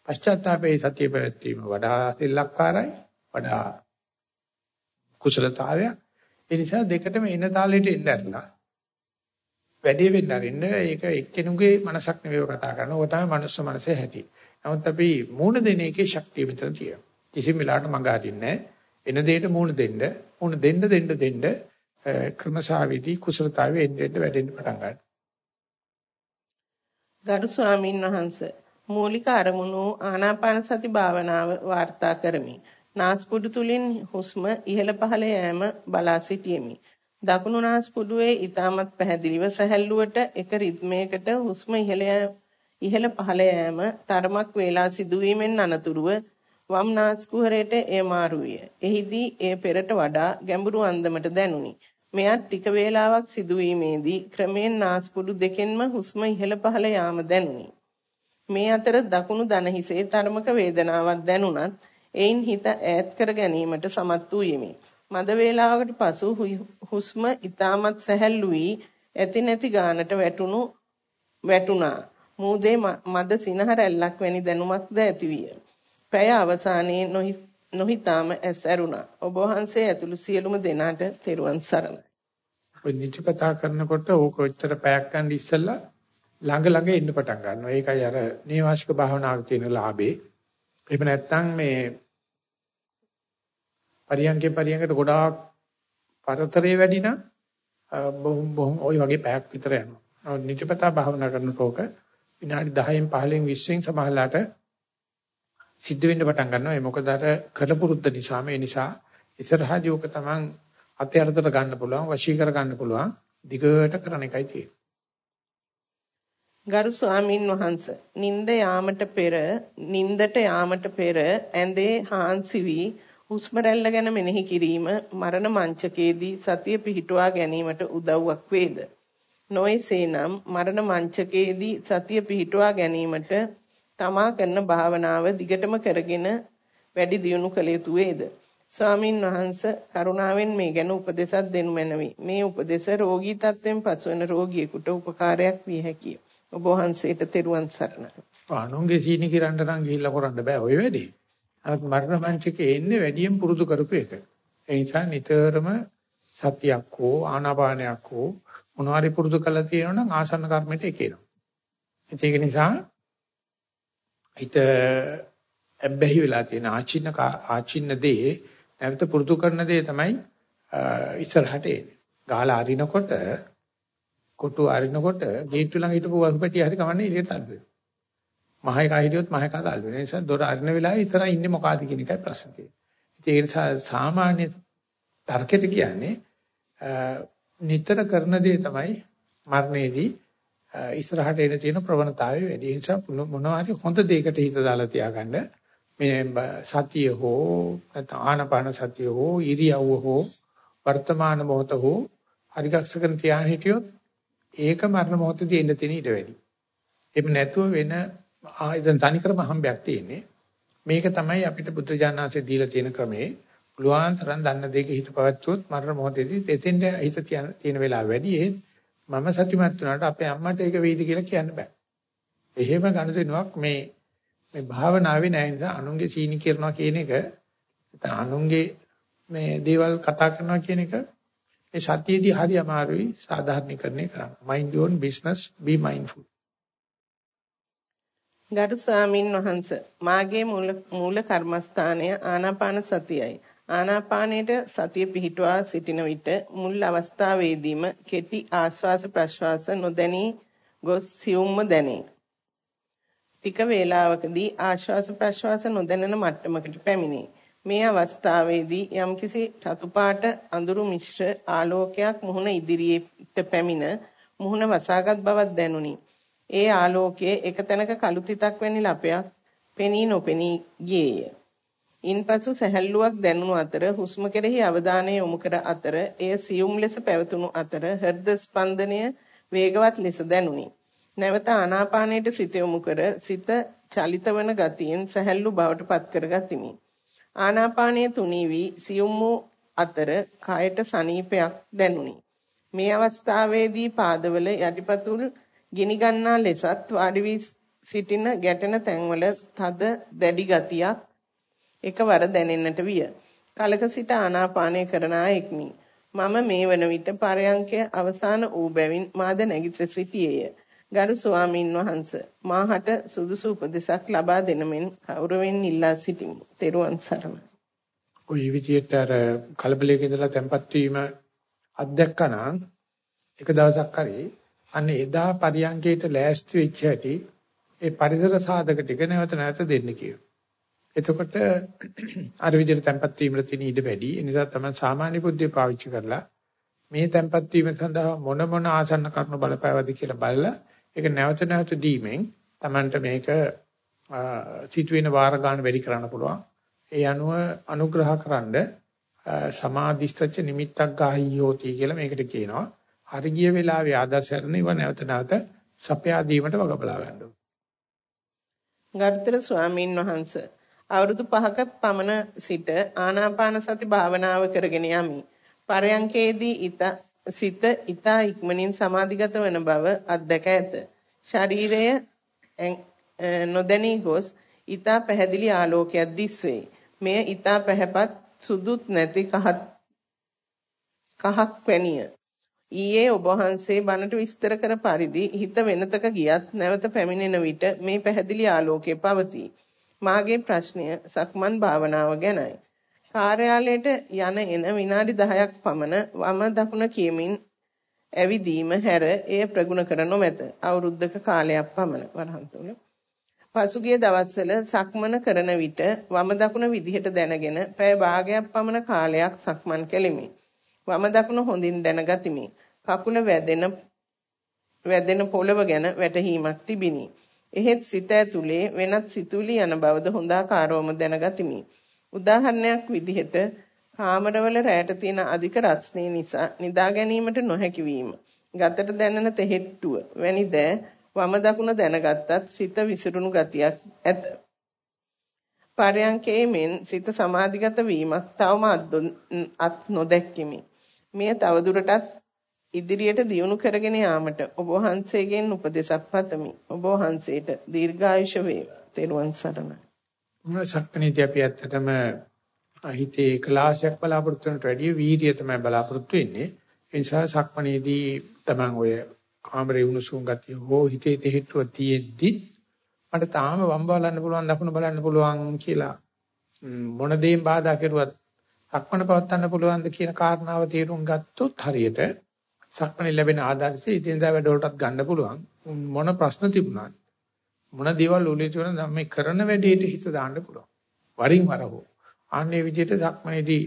පශ්චාත්තාපේ සතිය පැවැත්වීම වඩා සිල්ලක්කාරයි, වඩා කුසලතාවයක්. ඒ නිසා දෙකටම එන තාලෙට එන්න ඇරලා වැඩි වෙන්න අරින්න ඒක එක්කෙනුගේ මනසක් නෙවෙයි කතා කරනවා. ඕක තමයි මනුස්ස මනසේ හැටි. නමුත් අපි මූණ දෙන එකේ ශක්තිය මෙතන තියෙනවා. කිසිම වෙලාවකට මඟ අරින්නේ එන දෙයට මූණ දෙන්න, මූණ දෙන්න දෙන්න දෙන්න ක්‍රමසාවිදි කුසලතාවය එන්න එන්න වැඩෙන්න පටන් ගන්නවා. ගරු ස්වාමීන් වහන්සේ මූලික අරමුණු ආනාපාන සති භාවනාව වාර්තා කරමි. නාස්පුඩු තුලින් හුස්ම ඉහළ පහළ යෑම බලා සිටියෙමි. දකුණු නාස්පුඩුවේ ඊටමත් පැහැදිලිව සැහැල්ලුවට එක රිද්මයකට හුස්ම ඉහළ ඉහළ පහළ යෑම තරමක් වේලා සිදුවීමෙන් අනතුරුව වම් නාස්කුහරයට එය මාරු විය. එහිදී එය පෙරට වඩා ගැඹුරු අන්දමට දැනුනි. මෙයත් ටික වේලාවක් සිදුවීමේදී ක්‍රමෙන් නාස්පුඩු දෙකෙන්ම හුස්ම ඉහළ පහළ යාම දැනුනි. මේ අතර දකුණු දන හිසේ තරමක වේදනාවක් දැනුණත් එයින් හිත ඈත් කර ගැනීමට සමත් වූ යෙමි. මද වේලාවකට පසු හුස්ම ඊටමත් සැහැල්ලු වී ඇති නැති ගානට වැටුණු වැටුණා. මූදේ මද සිනහ රැල්ලක් වැනි දැනුමක්ද ඇතිවිය. පැය අවසානයේ නොහිතාම ඇස් ඇරුණා. ඔබ වහන්සේ ඇතුළු සියලුම දෙනාට තෙරුවන් සරණයි. ඔය නිචපතා කරනකොට ඕක ඔච්චර පැයක් ගන්න ඉස්සෙල්ලා ළඟ ළඟ එන්න පටන් ගන්නවා. ඒකයි අර නේවාසික භාවනාවේ තියෙන ලාභේ. එහෙම නැත්නම් මේ පරියන්කේ පරියන්කට ගොඩාක් පරතරේ වැඩි නම් බොහොම බොහොම ওই වගේ පැයක් විතර යනවා. නිචපතා භාවනා කරනකොට විනාඩි 10න් 15න් 20න් සමහරලාට සිද්ධ වෙන්න පටන් ගන්නවා. ඒ මොකද අර කරපුරුද්ද නිසා මේ නිසා ඉස්සරහදී ඔක තමන් අත්‍යර්ථයට ගන්න පුළුවන්, වශී කර ගන්න පුළුවන්. දිගට කරන එකයි තියෙන්නේ. ගරු ස්වාමින් වහන්සේ නිନ୍ଦ යාමට පෙර නින්දට යාමට පෙර ඇඳේ හාන්සි වී හුස්ම රැල්ල ගැන මෙනෙහි කිරීම මරණ මංචකයේදී සතිය පිහිටුවා ගැනීමට උදව්වක් වේද? නොයසේනම් මරණ මංචකයේදී සතිය පිහිටුවා ගැනීමට තමා කරන භාවනාව දිගටම කරගෙන වැඩි දියුණු කළ යුතු වේද? ස්වාමින් වහන්සේ කරුණාවෙන් මේ ගැන උපදෙසක් දෙනු මැනවි. මේ උපදෙස රෝගී තත්ත්වෙන් පසුවන රෝගියෙකුට උපකාරයක් විය හැකිය. ඔබ වහන්සේට තෙරුවන් සරණයි අනුන්ගේ සීනි කිරන්න නම් ගිහිල්ලා කරන්න බෑ ওই වැඩේ. අර මරණ මංචකේ එන්නේ වැඩියෙන් පුරුදු කරපු එක. ඒ නිසා නිතරම සතියක් හෝ ආනාපානයක් හෝ මොනවාරි පුරුදු කරලා තියෙනවා නම් ආසන්න කර්මයට එකේනවා. ඒක නිසා හිත ඇබ්බැහි වෙලා තියෙන ආචින්න ආචින්න දේ නැවත පුරුදු කරන දේ තමයි ඉස්සරහට එන්නේ. ගහලා අරිනකොට කොටු අරිනකොට ගේට්ටු ළඟ හිටපු වහුපැටි හරි කවන්නේ එළියට තල්ලු වෙනවා. මහේ කා හිටියොත් මහේ කා තල්ලු වෙනවා. ඒ නිසා දොර අරින වෙලාවේ ඉතර ඉන්නේ මොකಾದ කියන එකයි ප්‍රශ්නේ තියෙන්නේ. ඒ නිසා සාමාන්‍ය තර්කයට කියන්නේ නිතර කරන දේ තමයි මරණයේදී ඉස්සරහට එන තියෙන ප්‍රවණතාවය වැඩි. ඒ නිසා මොනවා හරි හොඳ දෙයකට හිත දාලා තියාගන්න මේ සතිය හෝ ආනපාන සතිය හෝ ඉරියව්ව හෝ වර්තමාන මොහොත හෝ හරිගස්සගෙන තියාගෙන හිටියොත් ඒක මරණ මොහොතදී එන්න තියෙන ඊට වැඩි. එහෙම නැතුව වෙන ආයතන තනිකරම හම්බයක් තියෙන්නේ. මේක තමයි අපිට බුද්ධ ඥානanse දීලා තියෙන ක්‍රමේ. පුළුවන් තරම් දන්න දෙයක හිත පවත්වුවොත් මරණ මොහොතේදී එතෙන්ට හිත තියෙන වෙලාව වැඩි ඒත් මම සතුටුමත් වුණාට අපේ අම්මට ඒක වෙයිද කියලා කියන්න බෑ. එහෙම ගනුදෙනුවක් මේ මේ භාවනාවේ නැහැ නිසා අනුන්ගේ සීනි කරනවා කියන එක අනුන්ගේ මේ දේවල් කතා කරනවා කියන එක ඒ සතියේදී හරි අමාරුයි සාධාරණීකරණය කරන්න. mind your own business be mindful. ගරු ස්වාමින් වහන්සේ මාගේ මූල මූල කර්මස්ථානය ආනාපාන සතියයි. ආනාපානයට සතිය පිහිටුවා සිටින විට මුල් අවස්ථාවේදීම කෙටි ආශ්වාස ප්‍රශ්වාස නොදැනී ගොස් සියුම්ම දැනේ. ටික වේලාවකදී ආශ්වාස ප්‍රශ්වාස නොදැනෙන මට්ටමකට පැමිණේ. මේ අවස්ථාවේදී යම්කිසි රතුපාට අඳුරු මිශ්‍ර ආලෝකයක් මුහුණ ඉදිරියට පැමිණ මුහුණ වසාගත් බවක් දැනුනි. ඒ ආලෝකයේ එක තැනක කළු තිතක් වැනි ලපයක් පෙනී නොපෙනී ගියේය. ඉන්පසු සැහැල්ලුවක් දැනුණු අතර හුස්ම කෙරෙහි අවධානය යොමු කර අතර එය සියුම් ලෙස පැවතුණු අතර හෘද ස්පන්දනය වේගවත් ලෙස දැනුනි. නැවත ආනාපානයට සිත යොමු කර සිත චලිතවන ගතියෙන් සැහැල්ලු බවට පත් කර ගතිමි. ආනාපානයේ තුනී වී සියුම් වූ අතර කයට සනීපයක් දැනුනි. මේ අවස්ථාවේදී පාදවල යටිපතුල් ගිනි ගන්නා ලෙසත් වාඩි වී සිටින ගැටෙන තැන්වල තද දැඩි ගතියක් එකවර දැනෙන්නට විය. කලක සිට ආනාපානය කරන ආයෙක්මි. මම මේ වන විට පරයන්කය අවසාන වූ බැවින් මාද නැගිට සිටියේය. ගරු ස්වාමින් වහන්ස මාහට සුදුසු උපදෙසක් ලබා දෙන මෙන් කවුරුවෙන් ඉල්ලා සිටිමි. තෙරුවන් සරණයි. ඔය විදියට අර කලබලයක ඉඳලා tempat වීම අත්දැකනනම් එක දවසක් හරි අන්න එදා පරියන්කේට ලෑස්ති වෙච්ච හැටි ඒ පරිසර සාධක ටික නැවත නැවත දෙන්න කියනවා. එතකොට අර විදිහට තැම්පත් වීමට තියෙන ඉඩ වැඩි. ඒ නිසා තමයි සාමාන්‍ය බුද්ධිය පාවිච්චි කරලා මේ තැම්පත් වීම සඳහා මොන මොන ආසන්න කරුණු බලපෑවද කියලා බලලා ඒක නැවත නැවත දීමෙන් Tamanට මේක සිටුවෙන වාර ගන්න වැඩි කරන්න පුළුවන්. ඒ අනුව අනුග්‍රහකරනද සමාධිස්ත්‍ච්ච නිමිත්තක් ගාහියෝති කියලා මේකට කියනවා. හරි ගිය වෙලාවේ ආදර්ශයන් ඉව නැවත නැවත සපයා දීමට වග බලා ගන්න ඕනේ. ගරුතර ස්වාමීන් වහන්සේ අවුරුදු 5ක පමණ සිට ආනාපාන සති භාවනාව කරගෙන යමි. පරයන්කේදී ඊත සිත ඊතා ඉක්මනින් සමාධිගත වන බව අත්දැක ඇත. ශරීරය නොදැනී ගොස් ඊතා පැහැදිලි ආලෝකයක් දිස්වේ. මෙය ඊතා පැහැපත් සුදුත් නැති කහත් කහක් වැනිය. ඊයේ ඔබ වහන්සේ බණට විස්තර කර පරිදි හිත වෙනතක ගියත් නැවත පැමිණෙන විට මේ පැහැදිලි ආලෝකය පවතී. මාගේ ප්‍රශ්නය සක්මන් භාවනාව ගැනයි. කාර්යාලයට යන එන විනාඩි 10ක් පමණ වම දකුණ කියමින් ඇවිදීම හැර එය ප්‍රගුණ කර නොමැත. අවුරුද්දක කාලයක් පමණ වරහන් තුල. පසුගිය දවස්වල සක්මන කරන විට වම දකුණ විදිහට දැනගෙන පැය භාගයක් පමණ කාලයක් සක්මන් කෙලිමි. වම දකුණ හොඳින් දැනගතිමි. කකුල වැදෙන වැදෙන පොළව ගැන වැටහීමක් තිබිනි. එහෙත් සිත ඇතුලේ වෙනත් සිතුවිලි යන බවද හොඳාකාරවම දැනගතිමි. උදාහරණයක් විදිහට කාමරවල රැයට තියෙන අධික රස්නේ නිසා නිදා ගැනීමට නොහැකි වීම. ගතට දැනෙන තෙහෙට්ටුව වැනි දෑ වම දකුණ දැනගත්තත් සිත විසිරුණු ගතියක් ඇත. පරයන්කේ මෙන් සිත සමාධිගත වීමක් තවම අත් නොදැක්කෙමි. මෙය තවදුරටත් ඉදිරියට දියුණු කරගෙන යාමට ඔබ වහන්සේගෙන් උපදෙසක් පතමි. ඔබ වහන්සේට දීර්ඝායුෂ වේවා. තෙරුවන් සරණයි. සක්මණේදී අපි ඇත්තටම හිතේ ක්ලාසයක් බලාපොරොත්තු වෙනට වැඩිය වීර්යය තමයි බලාපොරොත්තු වෙන්නේ. ඒ නිසා සක්මණේදී Taman ඔය කාමරේ උණුසුම් ගතිය හෝ හිතේ තෙහෙට්ටුව තියෙද්දි මට තාම වම් බලන්න පුළුවන් දකුණ බලන්න පුළුවන් කියලා මොන දේෙන් බාධා කෙරුවත් සක්මණ පවත්වන්න පුළුවන්ද කියන කාරණාව තේරුම් ගත්තොත් හරියට සක්මණේ ලැබෙන ආදර්ශය ඉදින්දා වැඩවලටත් ගන්න පුළුවන් මොන ප්‍රශ්න තිබුණත් මොන දේවල් උලේ තියෙන නම් මේ කරන වැඩේට හිත දාන්න පුළුවන්. වරින් වර හෝ. ආන්නේ විදිහට සක්මණේදී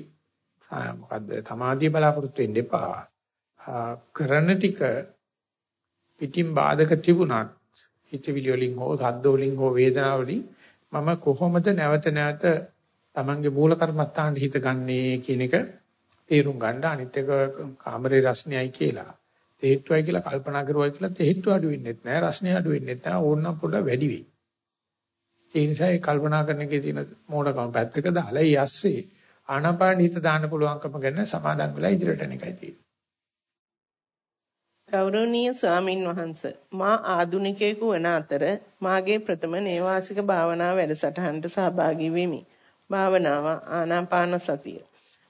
මොකද්ද? සමාධිය බලාපොරොත්තු වෙන්න එපා. කරන ටික පිටින් බාධක තිබුණත් හිතවිලි වලින් හෝ සද්ද වලින් හෝ වේදනාව වලින් මම කොහොමද නැවත නැවත Tamange මූල කර්මස්ථානට හිත ගන්නේ කියන එක තේරුම් ගන්න අනිත් එක කාමරේ රස්නයයි කියලා. තේට්ටුවයි කියලා කල්පනා කරුවයි කියලා තේට්ටුව අඩු වෙන්නේ නැහැ රස්නය අඩු වෙන්නේ නැහැ ඕනනම් පොඩ වැඩි වෙයි ඒ නිසා ඒ කල්පනා කරන එකේ තියෙන මෝඩකම පැත්තක දාලා ඊ ඇස්සේ ආනාපාන හිත දාන්න පුළුවන්කම ගැන සමාදන් වෙලා ඉදිරියට යන එකයි තියෙන්නේ ගෞරවනීය ස්වාමින් වහන්ස මා ආදුනිකයෙකු වන අතර මාගේ ප්‍රථම නේවාසික භාවනා වැඩසටහනට සහභාගී වෙමි. භාවනාව ආනාපාන සතිය.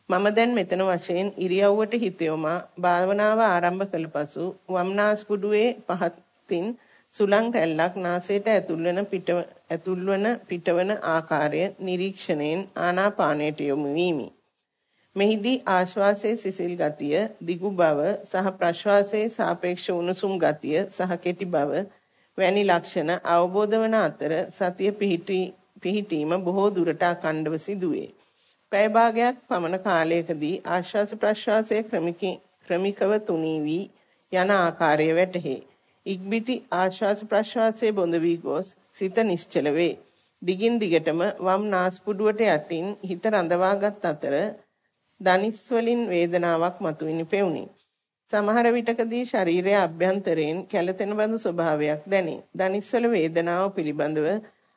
මම දැන් මෙතන වශයෙන් ඉරියව්වට හිත යොමා භාවනාව ආරම්භ කළ පසු වම්නාස්පුඩුවේ පහතින් සුලං රැල්ලක් නාසයට ඇතුල්වන පිට ඇතුල්වන පිටවන ආකාරය නිරීක්ෂණයෙන් ආනාපානයට යොමු වීමි. මෙහිදී ආශ්වාසයේ සිසිල් ගතිය, දිගු බව සහ ප්‍රශ්වාසයේ සාපේක්ෂ උණුසුම් ගතිය සහ කෙටි බව වැනි ලක්ෂණ අවබෝධ වන අතර සතිය පිහිටි පිහිටීම බොහෝ දුරට අකණ්ඩව සිදුවේ. පැය භාගයක් පමණ කාලයකදී ආශ්වාස ප්‍රශ්වාසයේ ක්‍රමිකව තුනී වී යන ආකාරය වැටහේ. ඉක්බිති ආශ්වාස ප්‍රශ්වාසයේ බොඳ වී ගොස් සිත නිශ්චල වේ. දිගින් දිගටම වම් නාස්පුඩුවට යටින් හිත රඳවාගත් අතර දනිස් වලින් වේදනාවක් මතුවෙනි පෙවුනි. සමහර විටකදී ශරීරයේ අභ්‍යන්තරයෙන් කැළතෙන බඳු ස්වභාවයක් දැනේ. දනිස් වල වේදනාව පිළිබඳව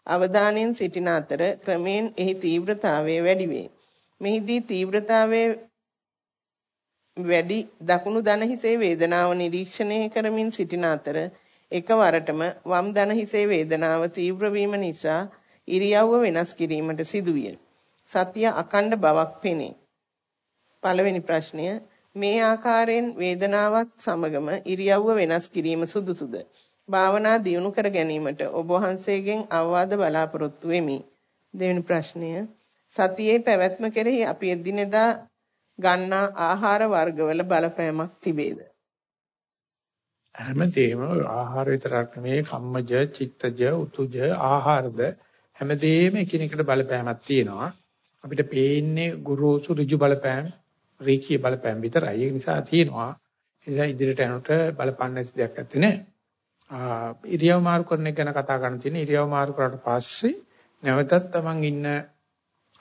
අවධානයෙන් සිටින අතර ක්‍රමයෙන් එහි තීව්‍රතාවය වැඩි වේ. මෙහිදී තීව්‍රතාවයේ වැඩි දකුණු දන හිසේ වේදනාව නිරීක්ෂණය කරමින් සිටින අතර එකවරටම වම් දන හිසේ වේදනාව තීව්‍ර වීම නිසා ඉරියව්ව වෙනස් කිරීමට සිදුවිය. සතිය අකණ්ඩ බවක් පෙනේ. පළවෙනි ප්‍රශ්නය මේ ආකාරයෙන් වේදනාවත් සමගම ඉරියව්ව වෙනස් කිරීම සුදුසුද? භාවනා දියුණු කර ගැනීමට ඔබ වහන්සේගෙන් අවවාද බලාපොරොත්තු වෙමි. දෙවෙනි ප්‍රශ්නය සතියේ පැවැත්ම කෙරෙහි අපි එදිනෙදා ගන්නා ආහාර වර්ගවල බලපෑමක් තිබේද? හැමදේම ආහාර විතරක් නෙමෙයි කම්මජ, චිත්තජ, උතුජ ආහාරද හැමදේම එකිනෙකට බලපෑමක් තියෙනවා. අපිට පේන්නේ ගුරුසු ඍජු බලපෑම් රීකී බලපෑම් විතරයි. ඒ නිසා තියෙනවා. ඒ නිසා ඉදිරියට යනකොට බලපන්න නැති දෙයක් නැත්තේ නේ. ආ ඉරියව් මාරු කරන එක ගැන කතා කරන්න තියෙන ඉරියව් මාරු කරාට පස්සේ නැවතත් Taman ඉන්න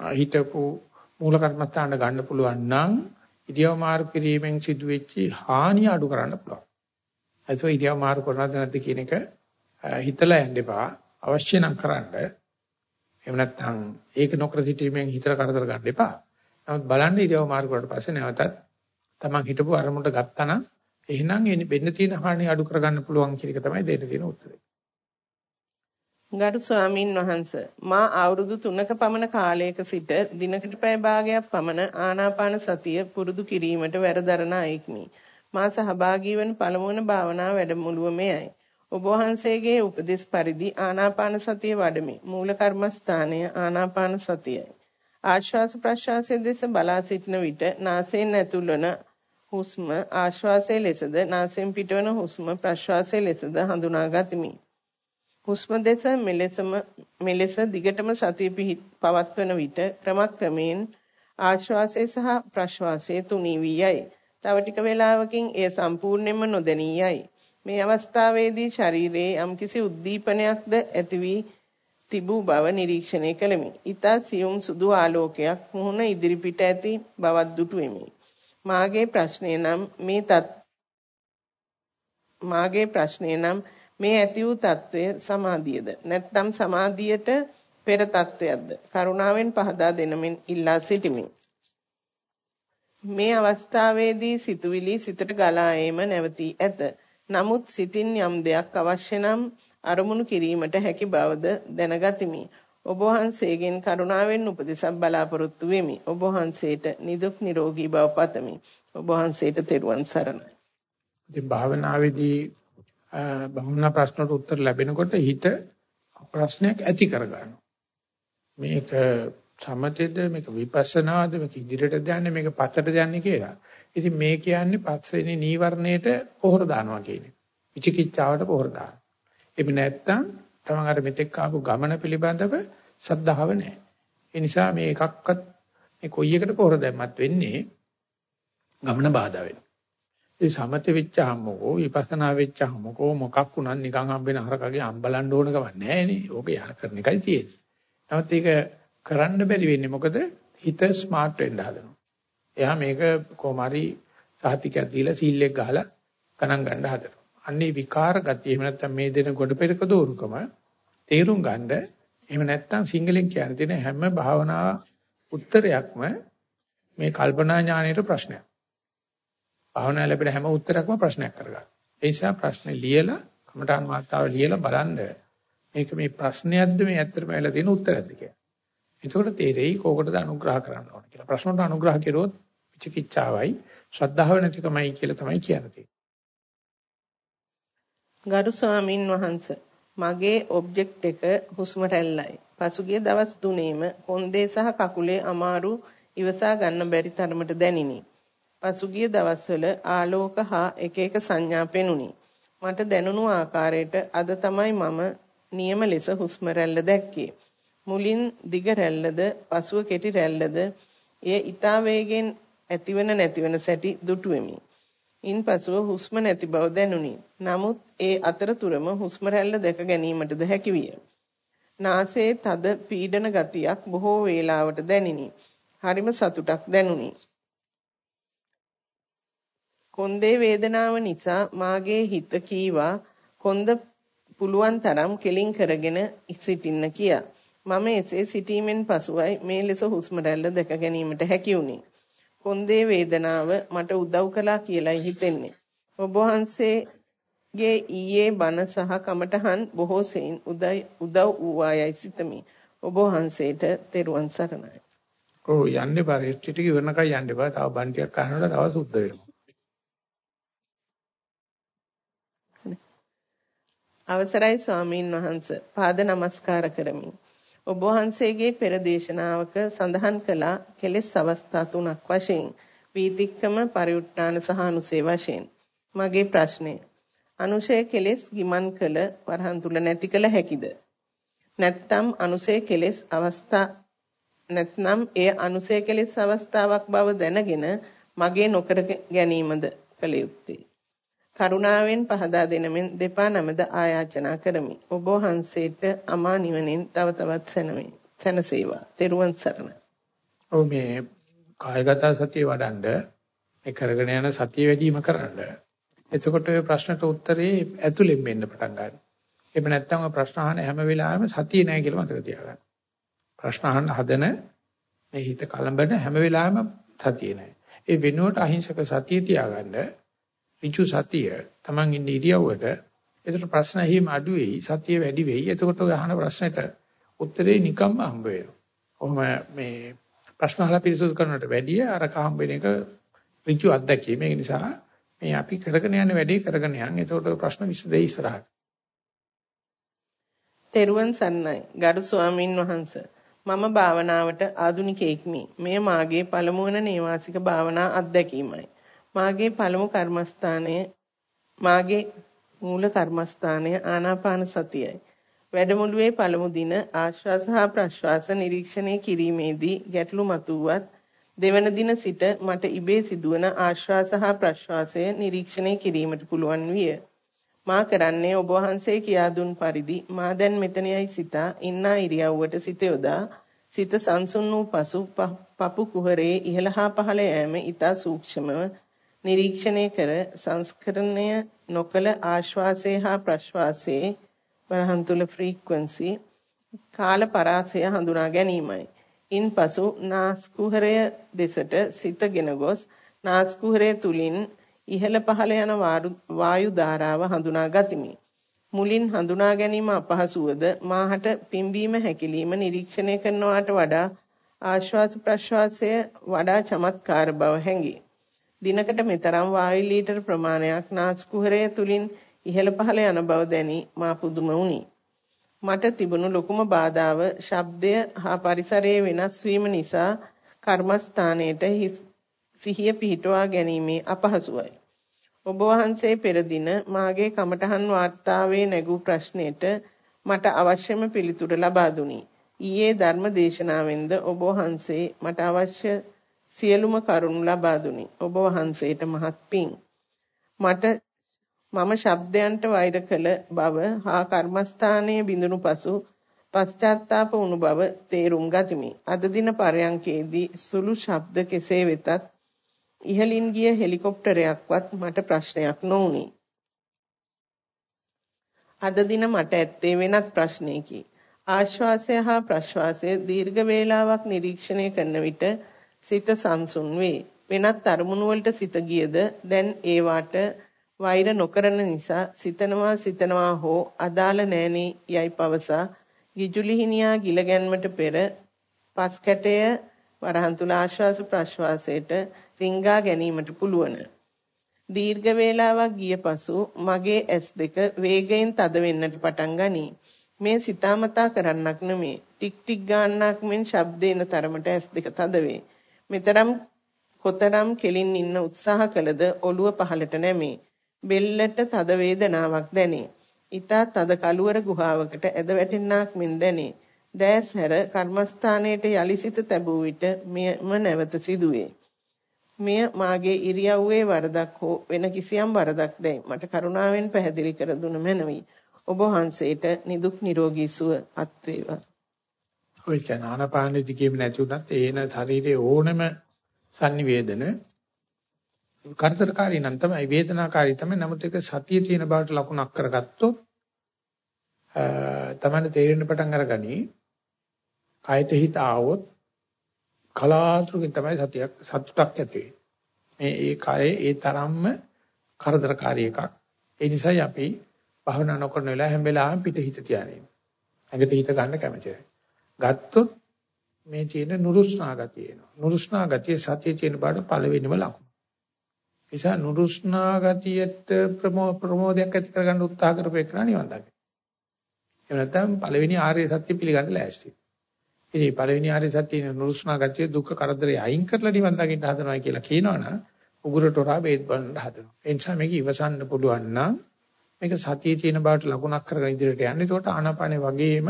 හිතපු මූල කර්මස්ථාන ගන්න පුළුවන් නම් ඉරියව් මාරු කිරීමෙන් සිදුවෙච්ච හානිය අඩු කරන්න පුළුවන්. ඒක ඉරියව් මාරු කරනවද නැද්ද කියන එක හිතලා යන්න එපා. අවශ්‍ය නම් කරන්න. එහෙම නැත්නම් ඒක නොකර සිටීමෙන් හිතට කරදර ගන්න එපා. නමුත් බලන්න ඉරියව් මාරු කරලා පස්සේ නැවතත් තමන් හිටපු අරමුණට ගත්තා නම් එහෙනම් වෙන්න තියෙන හානිය අඩු කරගන්න පුළුවන් කියන එක තමයි දෙන්න තියෙන උත්තරේ. ගරු ස්වාමින් වහන්සේ මා අවුරුදු 3ක පමණ කාලයක සිට දිනකට පැය භාගයක් පමණ ආනාපාන සතිය පුරුදු කිරීමට වැඩදරන අයෙක්මි. මා සහභාගී වන පළමුවන භාවනා වැඩමුළුව මෙයයි. ඔබ වහන්සේගේ උපදෙස් පරිදි ආනාපාන සතිය වඩමි. මූල කර්මස්ථානය ආනාපාන සතියයි. ආශ්වාස ප්‍රශ්වාසයේ දෙස බලා සිටන විට නාසයෙන් ඇතුල්වන හුස්ම ආශ්වාසයේ ලෙසද නාසයෙන් පිටවන හුස්ම ප්‍රශ්වාසයේ ලෙසද හඳුනා ගතිමි. හුස්ම දෙස මෙලෙසම මෙලෙස දිගටම සතිය පවත්වන විට ක්‍රමක්‍රමයෙන් ආශ්වාසය සහ ප්‍රශ්වාසය තුනී වී යයි. තව ටික වේලාවකින් එය සම්පූර්ණයෙන්ම නොදැනී යයි. මේ අවස්ථාවේදී ශරීරයේ යම්කිසි උද්දීපනයක්ද ඇති වී තිබූ බව නිරීක්ෂණය කළෙමි. ඊතා සියුම් සුදු ආලෝකයක් මුහුණ ඉදිරිපිට ඇති බවක් දුටුවෙමි. මාගේ ප්‍රශ්නය නම් මේ තත් මාගේ ප්‍රශ්නය නම් මේ ඇති වූ తত্ত্বය සමාධියද? නැත්නම් සමාධියට පෙර తত্ত্বයක්ද කරුණාවෙන් පහදා දෙනමින් ඉල්ලා සිටිමි. මේ අවස්ථාවේදී සිතුවිලි සිතට ගලා ඒම නැවතී ඇත. නමුත් සිතින් යම් දෙයක් අවශ්‍ය නම් අරමුණු කිරීමට හැකි බවද දැනගතිමි. ඔබ වහන්සේගෙන් කරුණාවෙන් උපදෙසක් බලාපොරොත්තු වෙමි. ඔබ වහන්සේට නිදුක් නිරෝගී බව පතමි. ඔබ වහන්සේට තෙරුවන් සරණයි. ඉතින් භාවනාවේදී භවනා ප්‍රශ්නට උත්තර ලැබෙනකොට හිත ප්‍රශ්නයක් ඇති කරගන්නවා. මේක සමතේද මේක විපස්සනාද මේක ඉදිරියට යන්නේ මේක පස්සට යන්නේ කියලා. ඉතින් මේ කියන්නේ පස්වෙනි නීවරණයට පොහොර දානවා කියන්නේ. විචිකිච්ඡාවට පොහොර දානවා. එහෙම නැත්නම් තමන් අර මෙතෙක් ආපු ගමන පිළිබඳව සද්ධාව නැහැ. ඒ නිසා මේ එකක්වත් මේ කොයි එකට පොහොර දැම්මත් වෙන්නේ ගමන බාධා වෙනවා. ඒ සමත වෙච්චාමකෝ විපස්සනා වෙච්චාමකෝ මොකක් වුණත් නිකන් හම්බෙන හරකගේ අම්බලන්න ඕන ගමන් නැහැ නේ. ඕක යහ කරන එකයි තියෙන්නේ. නමුත් ඒක කරන්න බැරි වෙන්නේ මොකද හිත ස්මාර්ට් වෙන්න හදනවා. එයා මේක කොහොම හරි සහතිකයක් දීලා සීල්ලෙක් ගහලා ගණන් ගන්න හදනවා. අන්නේ විකාර ගතිය එහෙම නැත්නම් මේ දෙන ගොඩ පෙරක දෝරුකම තේරුම් ගන්න එහෙම නැත්නම් සිංහලෙන් කියන තියෙන හැම භාවනා උත්තරයක්ම මේ කල්පනා ඥානයේ ප්‍රශ්නයක්. භාවනා ලැබෙන හැම උත්තරයක්ම ප්‍රශ්නයක් කරගන්න. ඒ නිසා ප්‍රශ්නේ ලියලා කමඨාන් වාර්තාව ලියලා බලන්න මේක මේ ප්‍රශ්නයක්ද මේ ඇත්තටම ඇවිල්ලා තියෙන උත්තරයක්ද කියලා. එතකොට තේරෙයි කෝකටද අනුග්‍රහ කරන්න ඕන කියලා. ප්‍රශ්නට අනුග්‍රහ කෙරුවොත් විචිකිච්ඡාවයි ශ්‍රද්ධාව නැතිකමයි කියලා තමයි කියන්නේ. ගරු ස්වාමින් වහන්සේ මගේ ඔබ්ජෙක්ට් එක හුස්ම රැල්ලයි. පසුගිය දවස් තුනේම කොන්දේ සහ කකුලේ අමාරු ඉවසා ගන්න බැරි තරමට දැනිනි. පසුගිය දවස්වල ආලෝක හා එක එක සංඥා පෙනුනි. මට දැනුණු ආකාරයට අද තමයි මම නියම ලෙස හුස්ම රැල්ල දැක්කේ. මුලින් දිග රැල්ලද පසුව කෙටි රැල්ලද එය ඊතා වේගෙන් ඇතිවන නැතිවන සැටි දුටුවෙමි. ඉන්පසුව හුස්ම නැති බව දැනුනි. නමුත් ඒ අතරතුරම හුස්ම රැල්ල දැක ගැනීමටද හැකිවිය. නාසයේ තද පීඩන ගතියක් බොහෝ වේලාවට දැනිනි. හරිම සතුටක් දැනුනි. කොන්දේ වේදනාව නිසා මාගේ හිත කීවා කොන්ද පුළුවන් තරම් කෙලින් කරගෙන සිටින්න කියා. මම එසේ සිටීමෙන් පසුවයි මේ ලෙස හුස්ම රැල්ල දැක ගැනීමට හැකි වුණේ. කොන්දේ වේදනාව මට උදව් කළා කියලායි හිතෙන්නේ. ඔබ වහන්සේගේ ඊයේ බණ සහ කමඨහන් බොහෝ සෙයින් උදව් වූවායයි සිතමි. ඔබ වහන්සේට තෙරුවන් සරණයි. ඔව් යන්නේ පරිස්ටි ටික ඉවරනකයි යන්න එපා. තව බන්ටියක් අහනකොට තව සුද්ධ වෙනවා. අවසරයි ස්වාමීන් වහන්ස පාද නමස්කාර කරමි. ඔබ වහන්සේගේ පෙර දේශනාවක සඳහන් කළා කෙලෙස් අවස්ථා තුනක් වශයෙන් වීතික්කම පරිඋත්තාන සහ අනුසේ වශයෙන්. මගේ ප්‍රශ්නය අනුශය කෙලෙස් ගිමන් කළ වරහන් තුල නැති කළ හැකිද? නැත්නම් අනුසේ කෙලෙස් අවස්ථා නැත්නම් එය අනුසේ කෙලෙස් අවස්ථාවක් බව දැනගෙන මගේ නොකර ගැනීමද කළ යුත්තේ. කරුණාවෙන් පහදා දෙනමින් දෙපා නමද ආයාචනා කරමි. ඔබ වහන්සේට අමා නිවනින් තව තවත් සැනමේ. සැනසේවා. තෙරුවන් සරණයි. ඔව් මේ කායගත සතිය වඩන්ඩ මේ කරගෙන යන සතිය වැඩිම කරන්න. එතකොට ඔය ප්‍රශ්නට උත්තරේ ඇතුලෙන් මෙන්න පටන් ගන්නවා. එහෙම නැත්නම් ඔය ප්‍රශ්න අහන හැම වෙලාවෙම සතිය නැහැ කියලා මතක තියාගන්න. ප්‍රශ්න අහන්න හදන මේ හිත කලඹන හැම වෙලාවෙම සතිය නැහැ. ඒ වෙනුවට අහිංසක සතිය තියාගන්න ඍජු සතිය Taman ඉන්න ඉරියව්වට ඒකට ප්‍රශ්න හිම අඩු වෙයි සතිය වැඩි වෙයි එතකොට ඔය අහන ප්‍රශ්නෙට උත්තරේ නිකම්ම හම්බ වෙනවා. ඔහොම මේ ප්‍රශ්න අහලා පිළිසුදු කරනට වැඩිය අර කහම් වෙන එක ඍජු අත්දැකීම. ඒ නිසා මේ අපි කරගෙන යන වැඩේ කරගෙන යන්න. එතකොට ප්‍රශ්න විසදෙයි ඉස්සරහට. තෙරුවන් සන්නයි ගරු ස්වාමින් වහන්සේ මම භාවනාවට ආධුනිකෙක්මි. මෙය මාගේ පළමු වන නේවාසික භාවනා අත්දැකීමයි. මාගේ පළමු කර්මස්ථානය මාගේ මූල කර්මස්ථානය ආනාපාන සතියයි. වැඩමුළුවේ පළමු දින ආශ්වාස හා ප්‍රශ්වාස නිරීක්ෂණය කිරීමේදී ගැටලු මතුවත් දෙවන දින සිට මට ඉබේ සිදුවන ආශ්වාස හා ප්‍රශ්වාසය නිරීක්ෂණය කිරීමට පුළුවන් විය. මා කරන්නේ ඔබ වහන්සේ කියා දුන් පරිදි මා දැන් මෙතනයි සිතා ඉන්නා ඉරියව්වට සිත යොදා සිත සංසුන් වූ පසු පපු කුහරේ ඉහළ හා පහළ යෑම ඊට සූක්ෂමව නිරීක්ෂණය කර සංස්කරණය නොකල ආශ්වාසයේ හා ප්‍රශ්වාසයේ වරහන් තුල ෆ්‍රීකවන්සි කාල පරාසය හඳුනා ගැනීමයි. ඉන්පසු නාස්කුහරය දෙසට සිතගෙන ගොස් නාස්කුහරය තුලින් ඉහළ පහළ යන වායු ධාරාව හඳුනා ගතිමි. මුලින් හඳුනා ගැනීම අපහසුවද මාහට පිම්බීම හැකිලිම නිරීක්ෂණය කරනවාට වඩා ආශ්වාස ප්‍රශ්වාසය වඩා චමත්කාර බව හැඟේ. දිනකට මෙතරම් වායු ලීටර ප්‍රමාණයක් නාස්කුහරය තුලින් ඉහළ පහළ යන බව දැනි මා පුදුම වුනි. මට තිබුණු ලොකුම බාධාව ශබ්දය හා පරිසරයේ වෙනස් වීම නිසා කර්මස්ථානයේට සිහිය පිහිටුවා ගැනීමේ අපහසුවයි. ඔබ වහන්සේ පෙර දින මාගේ කමඨහන් වාර්තාවේ නැගූ ප්‍රශ්නෙට මට අවශ්‍යම පිළිතුර ලබා දුනි. ඊයේ ධර්ම දේශනාවෙන්ද ඔබ වහන්සේ මට අවශ්‍ය සියලුම කරුණු ලබා දුනි. ඔබ වහන්සේට මහත් පිං. මට මම ශබ්දයන්ට වෛර කළ බව හා කර්මස්ථානයේ බිඳුණු පසු පශ්චාත්තාප වුණු බව තේරුම් ගතිමි. අද දින පරයන්කේදී සුළු ශබ්ද කෙසේ වෙතත් ඉහළින් ගිය හෙලිකොප්ටරයක්වත් මට ප්‍රශ්නයක් නොවුනි. අද දින මට ඇත්තේ වෙනත් ප්‍රශ්නයකි. ආශ්වාසය හා ප්‍රශ්වාසය දීර්ඝ වේලාවක් නිරීක්ෂණය කරන විට සිත සංසුන් වේ. වෙනත් අරමුණු වලට සිත ගියද දැන් ඒවාට වෛර නොකරන නිසා සිතනවා සිතනවා හෝ අදාළ නෑනේ යයි පවසා ගිජුලිහිනියා ගිල ගැන්මට පෙර පස් කැටය වරහන් තුල ආශ්වාස ප්‍රශ්වාසයට රිංගා ගැනීමට පුළුවන්. දීර්ඝ වේලාවක් ගිය පසු මගේ S2 වේගයෙන් තද වෙන්නට පටන් ගනී. මේ සිතාමතා කරන්නක් නෙමේ. ටික් ටික් ගාන්නක් මෙන් ශබ්දේන තරමට S2 තද වේ. මෙතරම් කොතරම් කෙලින් ඉන්න උත්සාහ කළද ඔළුව පහලට නැමේ. බෙල්ලට තද වේදනාවක් දැනේ. ඊතා තද කළුවර ගුහාවකට ඇද වැටෙන්නක් මෙන් දැනේ. දැස් හැර කර්මස්ථානයට යලි සිත තැබූ විට මෙම නැවත සිදුවේ. මෙය මාගේ ඉරියව්වේ වරදක් හෝ වෙන කිසියම් වරදක් දැයි මට කරුණාවෙන් පැහැදිලි කර දුන මැනවි. ඔබ වහන්සේට නිදුක් නිරෝගී සුව අත් වේවා. ඔය කියන ආනාපානෙදි කියම නැති උනත් ඒන ශරීරයේ ඕනම sannivedana කරදරකාරී නම් තමයි වේදනාකාරී තමයි. නමුත් ඒක සතියේ තියෙන බවට ලකුණක් කරගත්තොත් තමයි තේරෙන්න පටන් අරගනි. කයට හිත ආවොත් කලාතුරකින් තමයි සතියක් සතුටක් ඇති මේ ඒ කයේ ඒ තරම්ම කරදරකාරී එකක්. ඒ නිසායි අපි භවනා නොකරන වෙලාව හැම වෙලාවෙම පිට හිත තියාගෙන ඇඟට හිත ගන්න කැමති ගත්තොත් මේ තියෙන නුරුස්නා ගතිය එනවා නුරුස්නා ගතිය සතියේ තියෙන බාට පළවෙනිම ලකුණ නිසා නුරුස්නා ගතියට ප්‍රමෝදයක් ඇති කරගන්න උත්සාහ කරපේකන නිවන් දකින්න. එහෙම නැත්නම් පළවෙනි ආර්ය සත්‍ය පිළිගන්න ලෑස්ති. ඉතින් පළවෙනි ආර්ය සත්‍යයේ නුරුස්නා ගතිය දුක්ඛ කරදරේ අයින් කරලා නිවන් දකින්න හදනවා කියලා කියනවනම් උගුරට හොරා බේත් බලන්න හදනවා. ඒ නිසා මේක ඉවසන්න පුළුවන් නම් මේක සතියේ තියෙන බවට ලකුණක් කරගෙන ඉදිරියට යන්න. ඒකට ආනාපානේ වගේම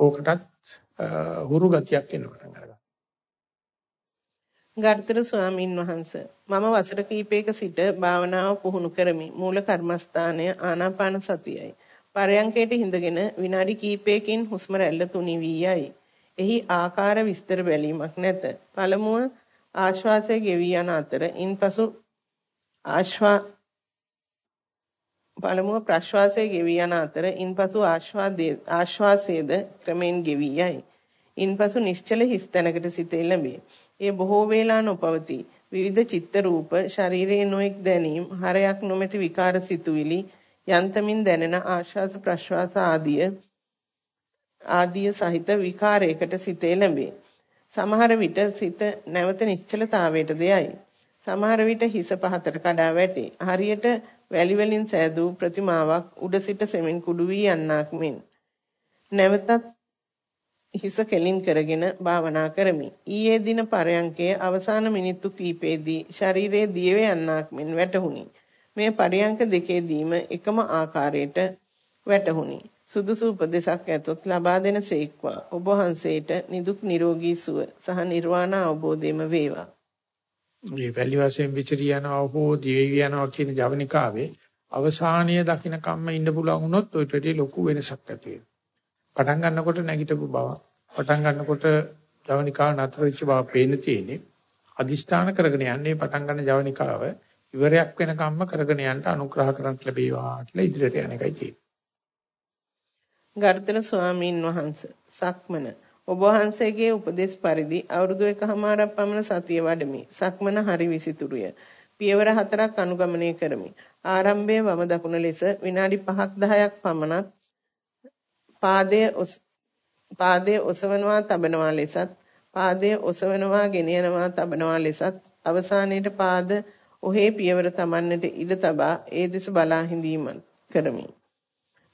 ඕකටත් හුරු ගතියක් එන්න පටන් ගන්නවා. ගර්ථර ස්වාමින් වහන්සේ මම වසර කිහිපයක සිට භාවනාව පුහුණු කරමි. මූල කර්මස්ථානය ආනාපාන සතියයි. පරයන්කයට හිඳගෙන විනාඩි කිහිපයකින් හුස්ම රැල්ල තුනී වී යයි. එහි ආකාර විස්තර බැලීමක් නැත. පළමුව ආශ්වාසය ගෙවී යන අතර ඉන්පසු ආශ්වා පළමුව ප්‍රශ්වාසය ගෙවී යන අතර ඉන්පසු ආශ්වාසයේද ක්‍රමෙන් ගෙවී යයි. ඉන්පසු නිශ්චල හිස් තැනකට සිත එළඹේ. ඒ බොහෝ වේලා නොපවතී. විවිධ චිත්ත රූප ශරීරයේ නොඑක් දැනීම් හරයක් නොමැති විකාර සිතුවිලි යන්තමින් දැනෙන ආශ්වාස ප්‍රශ්වාස ආදිය ආදිය සහිත විකාරයකට සිත එළඹේ. සමහර විට සිත නැවත නිශ්චලතාවයට දෙයයි. සමහර විට හිස පහතට කඩා වැටේ. හරියට වැලි වලින් සෑදූ ප්‍රතිමාවක් උඩ සිට සෙමින් කුඩු වී යන්නක් මෙන්. නැවතත් හිස කෙලින් කරගෙන භාවනා කරමි. ඊයේ දින පරයන්කයේ අවසාන මිනිත්තු කිහිපෙදී ශරීරයේ දියව යන්නක් මෙන් වැටහුණි. මේ පරයන්ක දෙකේදීම එකම ආකාරයට වැටහුණි. සුදුසු උපදේශක් ඇතොත් ලබා දෙන සේක්වා ඔබ වහන්සේට නිදුක් නිරෝගී සුව සහ නිර්වාණ අවබෝධයම වේවා. මේ වැලි වශයෙන් විචරිය යනවා හෝ දිවි යනවා කියන ජවනිකාවේ අවසානීය දකින්න කම්ම ඉන්න පුළුවන් වුණොත් ඔය ටෙටි ලොකු වෙනසක් ඇති වෙනවා. පටන් ගන්නකොට නැගිටපු බව පටන් ගන්නකොට ජවනිකාව නතර වෙච්ච බව පේන්න තියෙන්නේ අදිෂ්ඨාන කරගෙන යන්නේ පටන් ගන්න ජවනිකාව ඉවරයක් වෙනකම්ම කරගෙන යන්න අනුග්‍රහ කරන්න ලැබේවා කියලා ඉදිරියට යන එකයි තියෙන්නේ. ගර්ධන ස්වාමීන් වහන්සේ සක්මන ඔබ වහන්සේගේ උපදෙස් පරිදි අවුරුදු එකහමාරක් පමණ සතිය වඩමි. සක්මන හරි විසිතුරුය. පියවර හතරක් අනුගමනය කරමි. ආරම්භයේ වම දකුණ ලෙස විනාඩි 5ක් 10ක් පමණත් පාදයේ පාදයේ ඔසවනවා තබනවා ලෙසත් පාදයේ ඔසවනවා ගෙන යනවා තබනවා ලෙසත් අවසානයේට පාද ඔහේ පියවර තමන්නට ඉඩ තබා ඒ දෙස බලා හිඳීම කරමි.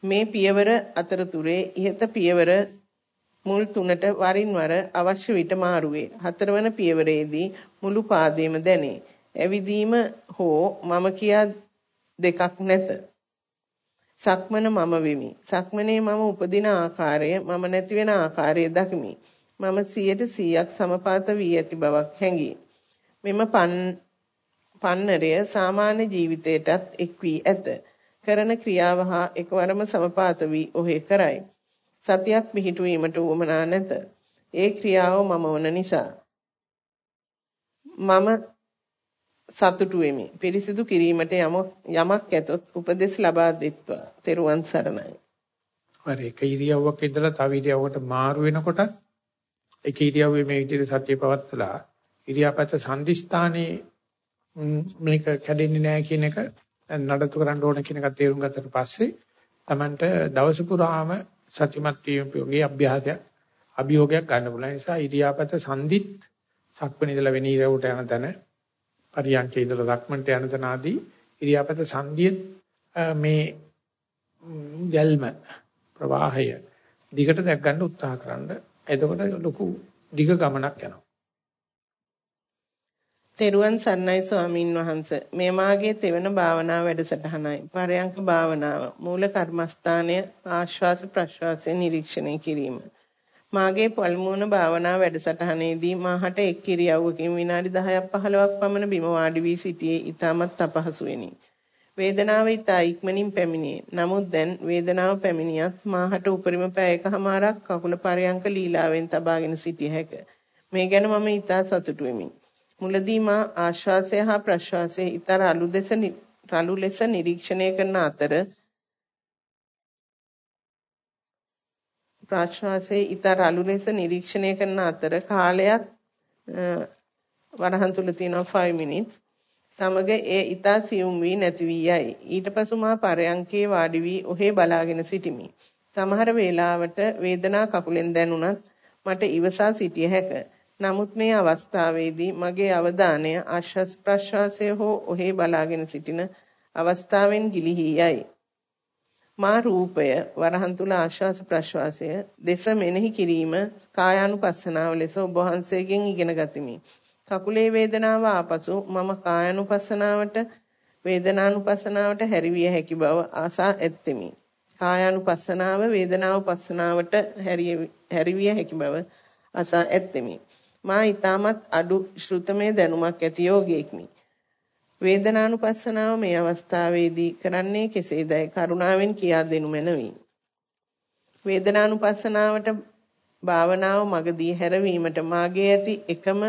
මේ පියවර අතරතුරේ ඉහත පියවර මුල් තුනට වරින් වර අවශ්‍ය විට මාරුවේ. හතරවන පියවරේදී මුළු පාදයේම දැනේ. ඇවිදීම හෝ මම කියා දෙකක් නැත. සක්මන මම වෙමි. සක්මනේ මම උපදින ආකාරය මම නැති වෙන ආකාරය දකිමි. මම 100%ක් සමපාත වී ඇති බවක් හැඟේ. මෙම පන්නරය සාමාන්‍ය ජීවිතයටත් එක් වී ඇත. කරන ක්‍රියාව හා එකවරම සමපාත වී ඔහේ කරයි. සතියක් පිහිටුවීමට උවමනා නැත. ඒ ක්‍රියාව මම වන නිසා. මම සතුටු වෙමි. පිරිසිදු කිරීමට යමක් ඇතොත් උපදෙස් ලබා දෙත්වා. තෙරුවන් සරණයි. හරි එක ඉරියව්වක ඉඳලා තව ඉරියව්වකට මාරු වෙනකොට එක ඉරියව්වේ මේ විදිහට සත්‍ය පවත්තලා ඉරියාපත සංදිස්ථානයේ මේක කැඩෙන්නේ නැහැ කියන එක නඩත්තු කරන්න ඕන කියන එක තේරුම් ගත්තට පස්සේ Tamanට දවස පුරාම සත්‍යමත් වීමේ අභ්‍යාසයක් අභියෝගයක් ගන්න පුළුවන්. නිසා ඉරියාපත සංදිත් සක්මණ ඉඳලා වෙන ඉරියව්වට යන තැන පරියන්කේ ඉඳලා සක්මණට යන තැන ආදී ඉරියාපත සංදිත් මේ ගැල්ම ප්‍රවාහය දිගට දැක් ගන්න උත්සාහ කරන්න. එතකොට ලොකු දිග ගමනක් යනවා. තෙරුවන් සරණයි ස්වාමින් වහන්ස. මේ මාගේ තෙවන භාවනා වැඩසටහනයි. පරයන්ක භාවනාව මූල කර්මස්ථානය ආශ්වාස ප්‍රශ්වාසය නිරීක්ෂණය කිරීම. මාගේ පළමුවන භාවනා වැඩසටහනේදී මාහට එක් කිරියව්වකින් විනාඩි 10ක් 15ක් පමණ බිම වාඩි වී සිටියේ. ඊටමත් අපහසු වෙනි වේදනාව ඉතා ඉක්මනින් පැමිණේ. නමුත් දැන් වේදනාව පැමිණියත් මාහට උපරිම පැය එකහමාරක් කකුල පරයන්ක ලීලාවෙන් තබාගෙන සිටිය හැක. මේ ගැන මම ඉතා සතුටු වෙමි. මුලදී මා ආශ්වාසය හා ප්‍රශ්වාසය ඊතර අලු දෙස රළු ලෙස නිරීක්ෂණය කරන අතර ප්‍රශ්වාසයේ ඊතර අලු ලෙස නිරීක්ෂණය කරන අතර කාලයක් වරහන් තුල තියෙනවා 5 minutes. සමග ඒ ඊතා සියුම් වී නැති වී යයි. ඊට පසු මා පරයන්කේ වාඩි වී ඔහේ බලාගෙන සිටිමි. සමහර වේලාවට වේදනා කකුලෙන් දැනුණත් මට ඉවසා සිටිය හැකිය නමුත් මේ අවස්ථාවේදී මගේ අවධානය ආශ්වාස ප්‍රශ්වාසය හෝ ඔහේ බලාගෙන සිටින අවස්ථාවෙන් ගිලිහී යයි. මා රූපය වරහන් තුල ආශ්වාස ප්‍රශ්වාසය දෙස මෙනෙහි කිරීම කායානුපස්සනාව ලෙස ඔබ වහන්සේගෙන් ඉගෙන ගතිමි. කකුලේ වේදනාව ආපසු මම කායානුපස්සනාවට වේදනානුපස්සනාවට හැරිවිය හැකි බව ආසා ඇත්تمي. කායානුපස්සනාව වේදනානුපස්සනාවට හැරිවිය හැකි බව ආසා ඇත්تمي. මා ඊටමත් අඩු ශ්‍රුතමය දැනුමක් ඇති යෝගියෙක්මි. වේදනානුපස්සනාව මේ අවස්ථාවේදී කරන්නේ කෙසේදයි කරුණාවෙන් කියා දෙනු මැනවි. වේදනානුපස්සනාවට භාවනාව මගදී හැරවීමට මාගේ ඇති එකම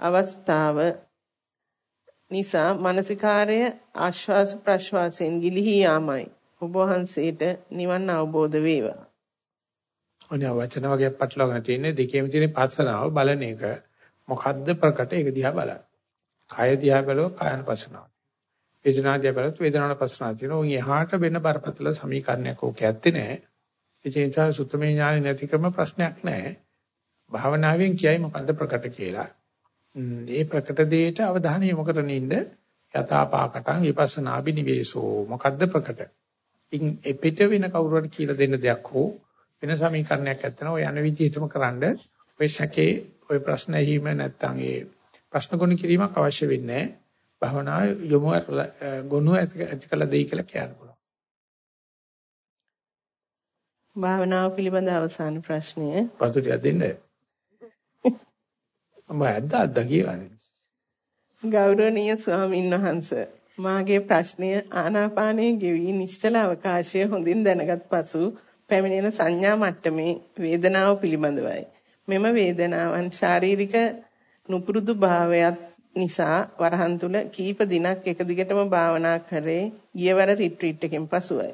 අවස්ථාව නිසා මානසිකාර්ය ආශ්වාස ප්‍රශ්වාසයෙන් ගිලිහි යාමයි. ඔබ වහන්සේට නිවන් අවබෝධ වේවා. ඔනේ වචන වගේ පටලවාගෙන තියෙන්නේ දෙකේම තියෙන පස්සනාව බලන එක. මොකද්ද ප්‍රකට ඒක දිහා බලන්න. කය දිහා බලුවොත් කායන පස්සනාව. වේදනා දිහා බලුවොත් වේදනාන පස්සනාව තියෙනවා. උන් එහාට වෙන බරපතල සමීකරණයක් ඕක ඇත්තේ නැහැ. ඒ නිසා සුත්තමේ ඥානෙ නැතිකම ප්‍රශ්නයක් නැහැ. භාවනාවෙන් කියයි මොකද්ද ප්‍රකට කියලා. ඒ ප්‍රකට දෙයට අවධානය යොමු කරගෙන ඉන්න යථාපාකටං විපස්සනා බිනිවේසෝ මොකද්ද ප්‍රකට? ඉන් පිට වෙන කවුරුහරි කියලා දෙන්න දෙයක් හෝ වෙන සමීකරණයක් ඇත්තන ඔය යන විදිහටම කරන්න ඔය සැකේ ඔය ප්‍රශ්න ඇහිම නැත්තම් ඒ ප්‍රශ්න ගොනු කිරීමක් අවශ්‍ය වෙන්නේ නැහැ. භවනා යොමු ගොනු ඇති කළ දෙයි කියලා කියන්න පුළුවන්. භාවනාව පිළිබඳ අවසාන ප්‍රශ්නය. පතුරියක් දෙන්න. මම ඇද්ද අද්ද කියවනේ. ගෞරවනීය ස්වාමින් වහන්සේ මාගේ ප්‍රශ්නය ආනාපානයේ ගෙවි නිශ්චල අවකාශය හොඳින් දැනගත් පසු පැමිණෙන සංඥා මට්ටමේ වේදනාව පිළිබඳවයි. මෙම වේදනාවන් ශාරීරික නුපුරුදු භාවයත් නිසා වරහන් තුල කීප දිනක් එක දිගටම භාවනා කරේ ගියවර රිට්‍රීට් එකෙන් පසුවයි.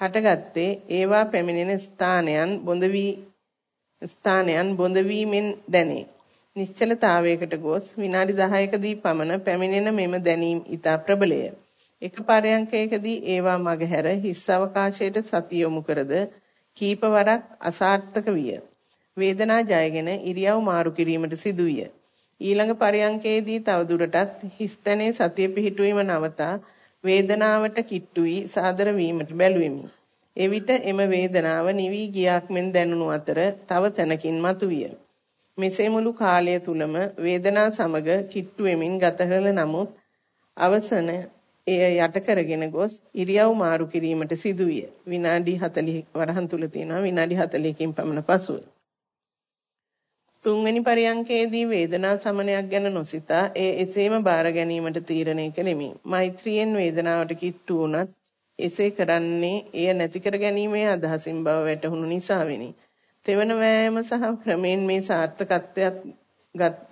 හටගත්තේ ඒවා පැමිණෙන ස්ථානයන් බොඳ වී ස්ථානයන් බොඳ වීමෙන් දැනේ. නිශ්චලතාවයකට ගොස් විනාඩි 10කදී පමණ පැමිණෙන මෙම දැනීම ඊට ප්‍රබලය. එක පරයන්කයකදී ඒවා මගහැර හිස් අවකාශයට සතිය යොමු කරද කීපවරක් අසාර්ථක විය. වේදනා ජයගෙන ඉරියව් මාරු කිරීමට සිදුවිය. ඊළඟ පරයන්කේදී තවදුරටත් හිස්තැනේ සතිය පිහිටුවීම නවතා වේදනාවට කිට්ටු වී සාදර වීමට බැලුවෙමි. එවිට එම වේදනාව නිවි ගියක් මෙන් දැනුණු අතර තව තැනකින් මතුවිය. මෙසේ මුළු කාලය තුලම වේදනා සමග කිට්ටු වෙමින් ගත කළ නමුත් අවසන එය යට කරගෙන ගොස් ඉරියව් මාරු කිරීමට සිදුවිය. විනාඩි 40 වරහන් තුල තියෙනවා විනාඩි 40කින් පමණ පසුව. තුන්වෙනි පරියන්කේදී වේදනා සමනයක් ගැන නොසිතා ඒ එසේම බාර ගැනීමට තීරණය කළෙමි. මෛත්‍රියෙන් වේදනාවට කිට්ටු වුණත් එසේ කරන්නේ එය නැති කර ගැනීමේ අදහසින් බව වැටහුණු නිසා වෙනි. තෙවන වෑයම සහ ක්‍රමෙන් මේ සාර්ථකත්වයක්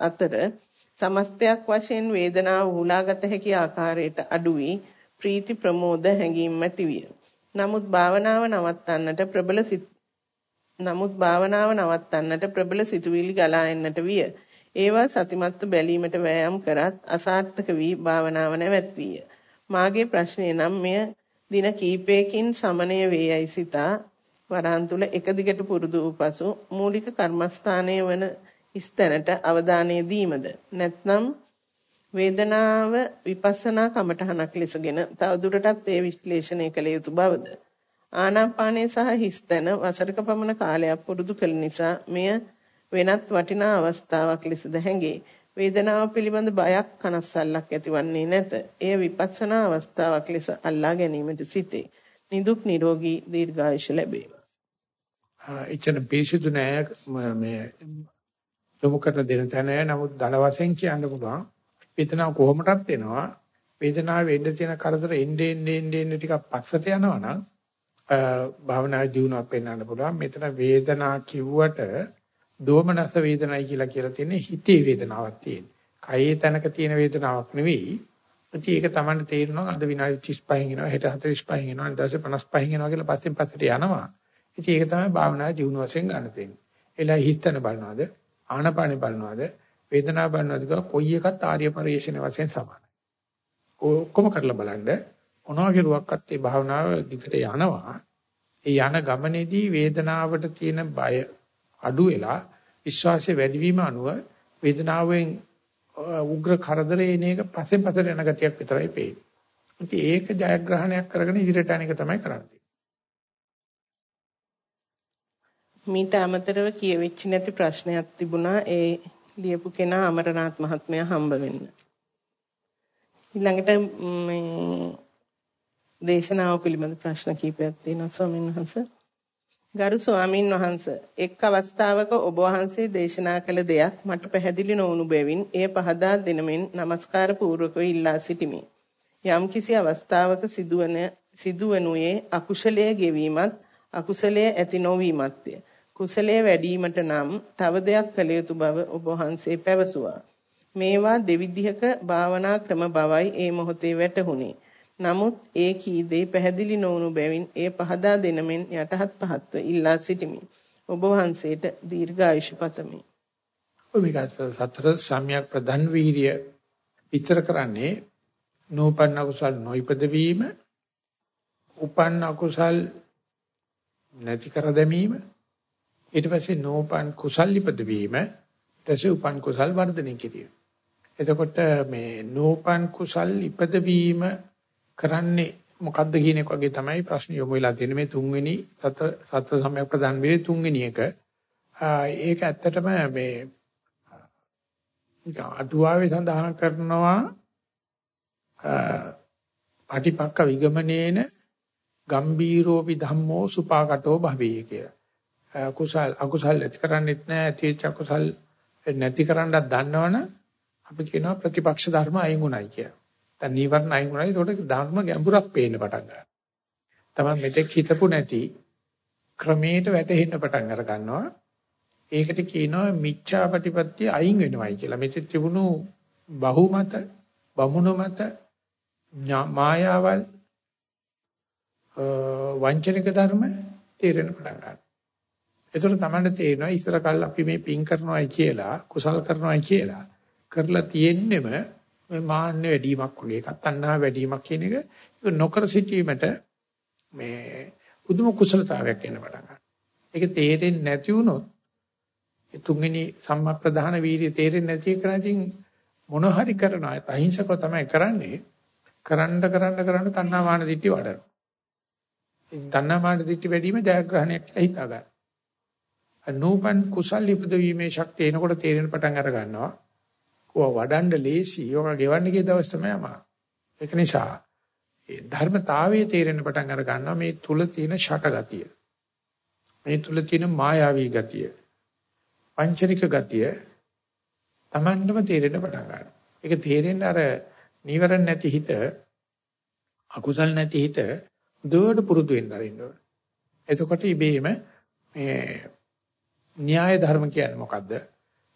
අතර සමස්තයක් වශයෙන් වේදනාව උහුලාගත හැකි ආකාරයට අඩු වී ප්‍රීති ප්‍රමෝද හැඟීම් ඇතිවිය. නමුත් භාවනාව නවත්තන්නට ප්‍රබල නමුත් භාවනාව නවත්තන්නට ප්‍රබල සිතුවිලි ගලා එන්නට විය. ඒවා සතිමත්ව බැලීමට වෑයම් කරත් අසාර්ථක වී භාවනාව නැවැත්විය. මාගේ ප්‍රශ්නය නම් මෙය දින කීපයකින් සමනය වේයයි සිතා වරහන් තුල එක දිගට පුරුදු වූ පසු මූලික කර්මස්ථානයේ වන ස්තනට අවධානය දීමද නැත්නම් වේදනාව විපස්සනා කමඨහනක් ලෙසගෙන තවදුරටත් ඒ විශ්ලේෂණය කළ යුතු බවද ආනාපානය සහ හිස්තන වසරක පමණ කාලයක් පුරුදු කළ නිසා මෙය වෙනත් වටිනා අවස්ථාවක් ලෙසද හැඟේ. වේදනාව පිළිබඳ බයක් කනස්සල්ලක් ඇතිවන්නේ නැත. එය විපස්සනා අවස්ථාවක් ලෙස අල්ලා ගැනීමට සිටේ. නිදුක් නිරෝගී දීර්ඝායුෂ ලැබේවා. එච්චර පිරිසිදු නෑ මේ යොමු කරන දෙන තැන නමුත් දල වශයෙන් කියන්න පුළුවන් වේදනාව කොහොමදත් එනවා වේදනාව වෙන්න තියෙන කරදර එන්නේ එන්නේ එන්නේ ටිකක් පස්සට යනවා නම් භාවනා ජීවණයක් පෙන්වන්න පුළුවන්. මෙතන වේදනා කිව්වට දෝමනස වේදනයි කියලා කියලා තියෙන්නේ හිතේ වේදනාවක් තියෙන්නේ. කයේ තැනක තියෙන වේදනාවක් නෙවෙයි. ඉතින් ඒක Tamanne තේරෙනවා අද විනාඩි 35න් එනවා හෙට 45න් එනවා ඊට පස්සේ 55න් එනවා කියලා පස්සෙන් පස්සට යනවා. ඉතින් ඒක තමයි භාවනා ජීවණ වශයෙන් ගන්න තියෙන්නේ. එලා හිතන බලනවාද ආනපානෙ බලනවාද වේදනාව බලනවාද කොයි එකත් ආර්ය පරිශ්‍රණ වශයෙන් සමානයි. ඔක්කොම කරලා බලන්න මොනවා කෙරුවක්වත් ඒ භාවනාව දිගට යනවා. ඒ යන ගමනේදී වේදනාවට තියෙන බය අඩු වෙලා විශ්වාසය වැඩි වීම අනුව වේදනාවෙන් උග්‍ර කරදරේ එන එක පස්සෙන් පස්සට යන ගතියක් විතරයි පේන්නේ. ඉතින් ඒක ජයග්‍රහණයක් කරගෙන ඉදිරියට යන එක තමයි කරන්නේ. මීට අමතරව කියවෙච්ච නැති ප්‍රශ්නයක් තිබුණා ඒ ලියපු කෙනා අමරනාත් මහත්මයා හම්බ වෙන්න. ඊළඟට මේ දේශනාව පිළිබඳ ප්‍රශ්න කිහිපයක් තියෙනවා ස්වාමීන් වහන්සේ. ගරු ස්වාමින් වහන්සේ එක් අවස්ථාවක ඔබ වහන්සේ දේශනා කළ දෙයක් මට පැහැදිලි නොවුණු බැවින් එය පහදා දෙනමින් নমස්කාර පූර්වකව ඉල්ලා සිටිමි. යම්කිසි අවස්ථාවක සිදුවන සිදුවනුයේ අකුශලයේ ගෙවීමත් අකුසලයේ ඇති නොවීමත්ය. කුසලයේ වැඩිවීමට නම් තව දෙයක් කළ යුතු බව ඔබ වහන්සේ පැවසුවා. මේවා දෙවිධයක භාවනා ක්‍රම බවයි ඒ මොහොතේ වැටහුණේ. නමුත් ඒ කී දේ පැහැදිලි නොවුණු බැවින් එය පහදා දෙනමෙන් යටහත් පහත්ව ඉල්ලා සිටිමි. ඔබ වහන්සේට දීර්ඝායුෂ පතමි. ඔය මේක සතර සම්‍යක් ප්‍රධාන වීර්ය විතර කරන්නේ නෝපන්න කුසල් නොයිපද වීම උපන්න කුසල් නැති කර දැමීම ඊට පස්සේ නෝපන් කුසල් ඉපද වීම ඊට පස්සේ උපන් කුසල් වර්ධනය කිරීම එතකොට මේ නෝපන් කුසල් ඉපද වීම කරන්නේ මොකද්ද කියන එක වගේ තමයි ප්‍රශ්න යොමු වෙලා තියෙන්නේ මේ තුන්වෙනි සතර සතර සමයක් ප්‍රදාන වේලේ තුන්වෙනි එක. ඒක ඇත්තටම මේ අටුවාවේ සඳහන් කරනවා පටිපක්ක විගමනේන ගම්බීරෝපි ධම්මෝ සුපාකටෝ භවේ කියලා. කුසල් අකුසල් ඇති කරන්නේත් නැහැ ඇතිවෙච්ච අකුසල් නැති කරන්නත් දන්නවනම් අපි කියනවා ප්‍රතිපක්ෂ ධර්ම අයින් උනායි කියලා. දැන් නීවරණ අයින් වුණා. ඒකට ධර්ම ගැඹුරක් පේන්න පටන් ගන්නවා. තමයි මෙතෙක් හිතපු නැති ක්‍රමයට වැටෙන්න පටන් අර ගන්නවා. ඒකට කියනවා මිච්ඡා ප්‍රතිපත්තිය අයින් වෙනවයි කියලා. මෙතෙක් තිබුණු බහුමත, බමුණු මත, මායාවල් වංචනික ධර්ම තේරෙන්න පටන් ගන්නවා. ඒතර තමයි තේරෙනවා ඉස්සර කල් අපි මේ පින් කරනවායි කියලා කුසල් කරනවායි කියලා කරලා තියෙන්නෙම මේ මාන්න වැඩිවීමක් වගේ එකක් තණ්හා වැඩිවීමක් කියන එක නොකර සිටීමට මේ පුදුම කුසලතාවයක් එන්න පටන් ගන්නවා. ඒක තේරෙන්නේ නැති වුණොත් ඒ තුන්වෙනි සම්මප්‍රදාන වීර්ය තේරෙන්නේ නැති එක නැතිනම් මොන හරි කරනවා අහිංසකව තමයි කරන්නේ කරන්න කරන්න කරන්න තණ්හා මාන දිටි වඩනවා. තණ්හා මාන දිටි වැඩිම ජයග්‍රහණයක් හිතා ගන්න. නූපන් කුසල් ඉපදවීමේ ශක්තිය එනකොට තේරෙන පටන් අර ගන්නවා. ඔය වඩන්න ලේසි. යෝග ගෙවන්න ගිය දවස් තමයි අමාරු. ඒක නිසා ඒ ධර්මතාවයේ තේරෙන පටන් අර ගන්නවා මේ තුල තියෙන ෂටගතිය. මේ තුල තියෙන මායාවී ගතිය. පංචනික ගතිය Tamandම තේරෙන්න පටන් ගන්නවා. ඒක තේරෙන්න අර නීවරණ නැති හිත අකුසල් නැති හිත දුවට පුරුදු වෙන්න අරින්න ඕන. එතකොට ඉබේම මේ න්‍යාය ධර්ම කියන්නේ මොකද්ද?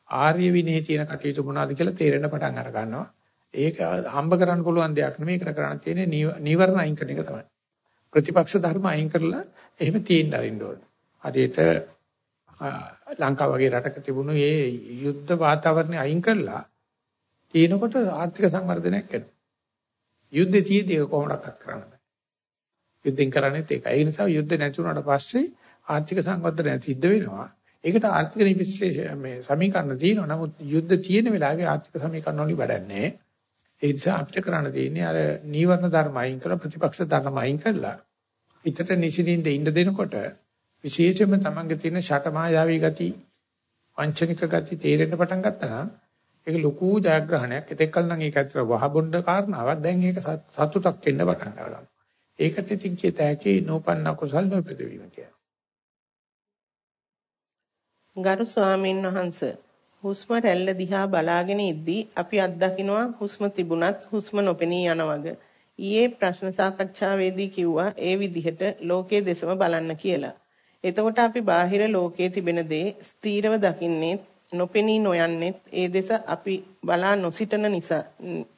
ආර්ය විනයේ තියෙන කටයුතු මොනවද කියලා තේරෙන්න පටන් අර ගන්නවා. ඒක හම්බ කරන්න පුළුවන් දෙයක් නෙමෙයි. ඒකට කරන්න තියෙන්නේ නීවරණ අයින් කරන එක තමයි. ප්‍රතිපක්ෂ ධර්ම අයින් කරලා එහෙම තියෙන්න අරින්න ඕනේ. හරියට ලංකාව වගේ රටක තිබුණු මේ යුද්ධ වාතාවරණය අයින් කරලා තියෙනකොට ආර්ථික සංවර්ධනයක් වෙනවා. යුද්ධේ තියෙදි කොහොමඩක්වත් කරන්න බෑ. යුද්ධෙන් කරන්නේ ඒක. ඒ නිසා යුද්ධ නැති වුණාට පස්සේ ආර්ථික සංවර්ධනය සිද්ධ වෙනවා. ඒකට ආර්ථික විශ්ලේෂණ මේ සමීකරණ තියෙනවා. නමුත් යුද්ධ තියෙන වෙලාවේ ආර්ථික සමීකරණ වලින් වැඩන්නේ ඒ නිසා අපිට කරන්න තියෙන්නේ අර නීවරණ ධර්ම අයින් කරලා ප්‍රතිපක්ෂ ධර්ම අයින් කරලා හිතට නිසින්ින්ද ඉන්න දෙනකොට විශේෂයෙන්ම තමන්ගේ තියෙන ෂටමායාවී ගති වංචනික ගති තේරෙන්න පටන් ගත්තා නම් ඒක ලොකු ජයග්‍රහණයක්. ඒකකල් නම් ඒක ඇත්තට වහබොණ්ඩ කාරණාවක්. දැන් ඒක සතුටක් වෙන්න පටන් ගන්නවා. ඒකට ඉතින් කියත හැකි නෝපන්න කුසල් නොපෙදවීම කියලා. ගරු ස්වාමීන් වහන්ස හුස්ම රැල්ල දිහා බලාගෙන ඉද්දී අපි අත්දකිනවා හුස්ම තිබුණත් හුස්ම නොපෙනී යන වගේ. ඊයේ ප්‍රශ්න සාකච්ඡාවේදී කිව්වා ඒ විදිහට ලෝකයේ දෙසම බලන්න කියලා. එතකොට අපි බාහිර ලෝකයේ තිබෙන දේ ස්ථීරව දකින්නේ නොපෙනී නොයන්නේ ඒ දෙස අපි බලා නොසිටන නිසා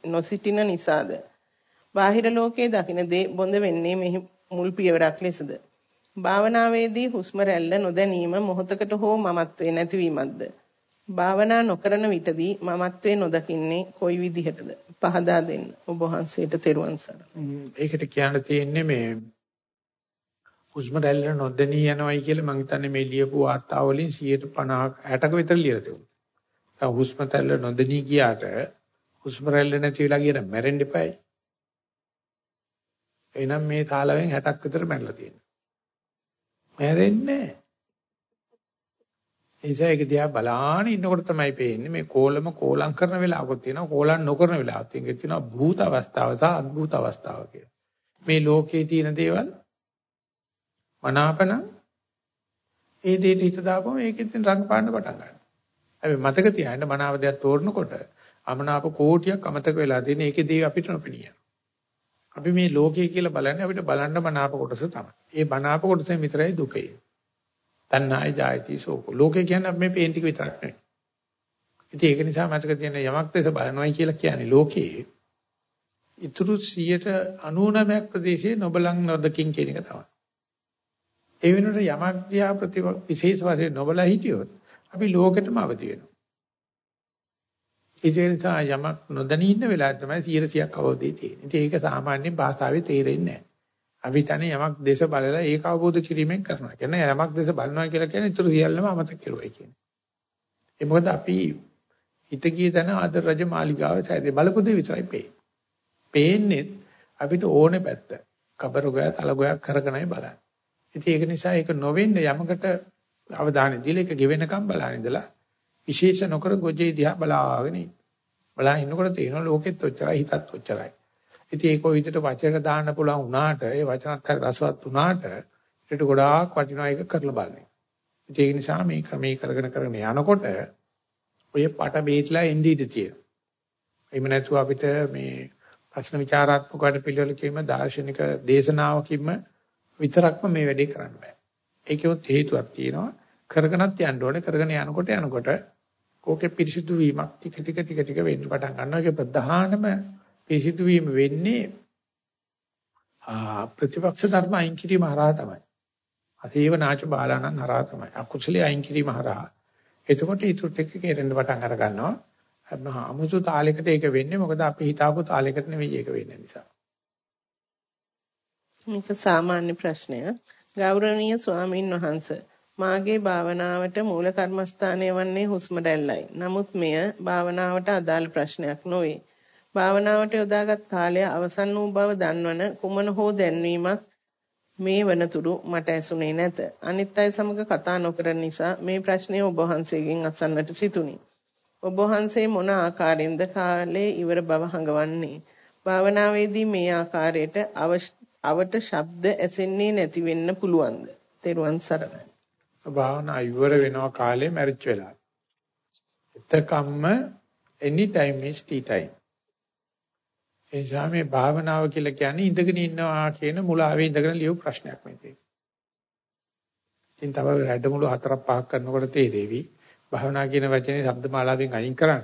නොසිටින නිසාද බාහිර ලෝකයේ දකින දේ බොඳ වෙන්නේ මෙහි මුල් පියවරක් ලෙසද භාවනාවේදී හුස්ම රැල්ල නොදැනීම මොහොතකට හෝ මමත්වේ නැතිවීමක්ද භාවනා නොකරන විටදී මමත්වේ නොදකින්නේ කොයි විදිහටද පහදා දෙන්න ඔබ වහන්සේට තෙරුවන් සරණයි ඒකට කියන්න තියෙන්නේ මේ හුස්ම රැල්ල නොදැනී යනවයි කියලා මම හිතන්නේ මේ ලියපු වාර්තාව වලින් 150 60ක විතර ලියලා තිබුණා. හුස්ම රැල්ල නොදැනී ගියාට හුස්ම රැල්ල නැති වෙලා ගියට මැරෙන්න එපායි. එහෙනම් මේ තාලවෙන් 60ක් විතර මැරලා තියෙනවා. මැරෙන්නේ නැහැ. ඒක දිහා බලාන ඉන්නකොට තමයි පේන්නේ මේ කෝලම කෝලම් කරන වෙලාවකුත් තියෙනවා කෝලම් නොකරන වෙලාවක් තියෙනවා. තියෙනවා භූත අවස්ථාව සහ අද්භූත අවස්ථාව කියලා. මේ ලෝකේ තියෙන දේවල් මනාපන ඒ දෙයට හිත දාපුවම ඒකෙන් රංගපාන්න පටන් ගන්නවා. හැබැයි මතක තියාගන්න මනාව දෙයක් තෝරනකොට අමනාප කෝටියක් අමතක වෙලා තියෙන ඒකේ අපිට නොපෙනිය. අපි මේ ලෝකය කියලා බලන්නේ අපිට බලන්න මනාප කොටස තමයි. ඒ මනාප කොටසෙන් විතරයි දුකේ. තණ්හාය ජායති සෝක. ලෝකේ කියන්නේ අපි මේ පේන ටික විතරක් නෙවෙයි. ඉතින් ඒක නිසා මතක තියෙන යමක් දැස බලනවායි කියලා කියන්නේ ලෝකේ ඉතුරු 99ක් ප්‍රදේශයේ නොබලන් නොදකින් කියන එක තමයි. ඒ වෙනුවට යමක් දිහා ප්‍රති විශේෂ වශයෙන් නොබලා හිටියොත් අපි ලෝකෙටම අවදි වෙනවා. ඒ නිසා යමක් නොදැනී ඉන්න වෙලාව තමයි 100ක් අවබෝධය තියෙන්නේ. ඉතින් ඒක සාමාන්‍යයෙන් භාෂාවේ තේරෙන්නේ නැහැ. අපි තනේ යමක් දේශ බලලා ඒක අවබෝධ කිරීමෙන් කරනවා. කියන්නේ යමක් දේශ බලනවා කියලා කියන්නේ ඊටු සියල්ලම අමතක කරුවයි කියන්නේ. ඒ මොකද අපි හිත ගිය තැන ආදර රජ මාලිගාව සෑදේ බලපු දේ විතරයි පේන්නේ. පේන්නේ අපිට ඕනේ පැත්ත. කබර ගෝයා තල ගෝයා කරගෙනයි බලන්නේ. ඉතින් ඒක නිසා ඒක නොවෙන්න යමකට අවධානය දීලා ඒක ගෙවෙනකම් බලන ඉඳලා විශේෂ නොකර ගොජේ දිහා බලාගෙන ඉන්න. බලා ඉන්නකොට තේරෙනවා ලෝකෙත් ඔච්චරයි හිතත් ඔච්චරයි. ඉතින් ඒක ඔය විදිහට වචනට දාන්න පුළුවන් වුණාට ඒ වචනත් හරි රසවත් වුණාට ඒකට ගොඩාක් වටිනවා ඒක කරලා බලන්නේ. ඉතින් ඒ නිසා මේ ක්‍රමී කරගෙන කරගෙන යනකොට ඔය පට බේట్లా එන්නේ ඉඳී තියෙනවා. එහෙම නැතුව අපිට මේ ප්‍රශ්න විචාරාත්මක වැඩ පිළිවෙලකීම දාර්ශනික දේශනාවකින්ම විතරක්ම මේ වැඩේ කරන්න බෑ. ඒකෙත් හේතුවක් තියෙනවා. කරගෙනත් යන්න ඕනේ. කරගෙන යනකොට යනකොට කෝකේ පිරිසිදු වීමක් ටික ටික ටික ටික වෙන්න පටන් ගන්නවා. ඒක ප්‍රධානම පිරිසිදු වීම වෙන්නේ ප්‍රතිපක්ෂ ධර්ම අයින් කිරීම හරහා තමයි. අසීව නාච බාලාණන් හරහා තමයි. අකුසලයේ අයින් කිරීම හරහා. එතකොට ඊටුත් එක්ක කෙරෙන්න පටන් අර ගන්නවා. අමුසු තාලයකට ඒක වෙන්නේ මොකද අපි හිතාපු තාලයකට නෙවෙයි ඒක වෙන්නේ නිසා. මේක සාමාන්‍ය ප්‍රශ්නයක්. ගෞරවනීය ස්වාමින් වහන්සේ මාගේ භාවනාවට මූල කර්මස්ථානය වන්නේ හුස්ම රැල්ලයි. නමුත් මෙය භාවනාවට අදාළ ප්‍රශ්නයක් නොවේ. භාවනාවට යොදාගත් කාලය අවසන් වූ බව දන්වන කුමන හෝ දැන්වීමක් මේ වනතුරු මට ඇසුනේ නැත. අනිත් අය සමග කතා නොකරන නිසා මේ ප්‍රශ්නය ඔබ වහන්සේගෙන් අසන්නට සිතුනි. ඔබ වහන්සේ මොන ආකාරයෙන්ද කාලේ ඉවර බව හඟවන්නේ? භාවනාවේදී මේ ආකාරයට අවට ශබ්ද ඇසෙන්නේ නැති වෙන්න පුළුවන්ද? තෙරුවන් සරණයි. භාවනා ඉවර වෙනවා කාලේ මැරිච් වෙලා. එතකම්ම any time is tea time. ඒ නිසා මේ භාවනාව කියලා කියන්නේ ඉඳගෙන ඉන්නවා කියන මුලාවේ ඉඳගෙන ලියු ප්‍රශ්නයක් මේකේ. ඉතින් තව වැඩමුළු හතරක් පහක් කරනකොට තේරෙවි භාවනා කියන වචනේ શબ્දමාලාවෙන් අයින් කරන්න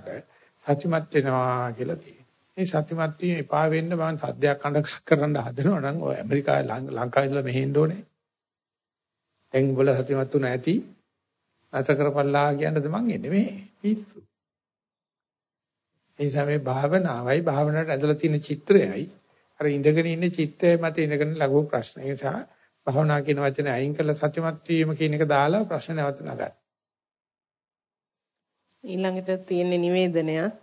සත්‍යමත් වෙනවා කියලා තියෙනවා. මේ සත්‍යමත් වීම එපා වෙන්න මම සද්දයක් අඬ කරන්න හදනවා නම් ඔය ඇමරිකාවේ ලංකාවේ ඉඳලා මෙහෙන්න ඕනේ. දැන් උඹල සත්‍යමත් උන ඇති නැත කරපල්ලා කියන්නද මං එන්නේ මේ පිස්සු. ඒ නිසා මේ භාවනාවයි භාවනාවට ඇදලා තියෙන චිත්‍රයයි අර ඉඳගෙන ඉන්න චිත්‍රය මත ඉඳගෙන ලඟු ප්‍රශ්න. ඒ නිසා භාවනා කියන වචනේ අයින් කරලා සත්‍යමත් වීම කියන එක දාලා ප්‍රශ්න නැවත නගන්න. ඊළඟට තියෙන නිවේදනයක්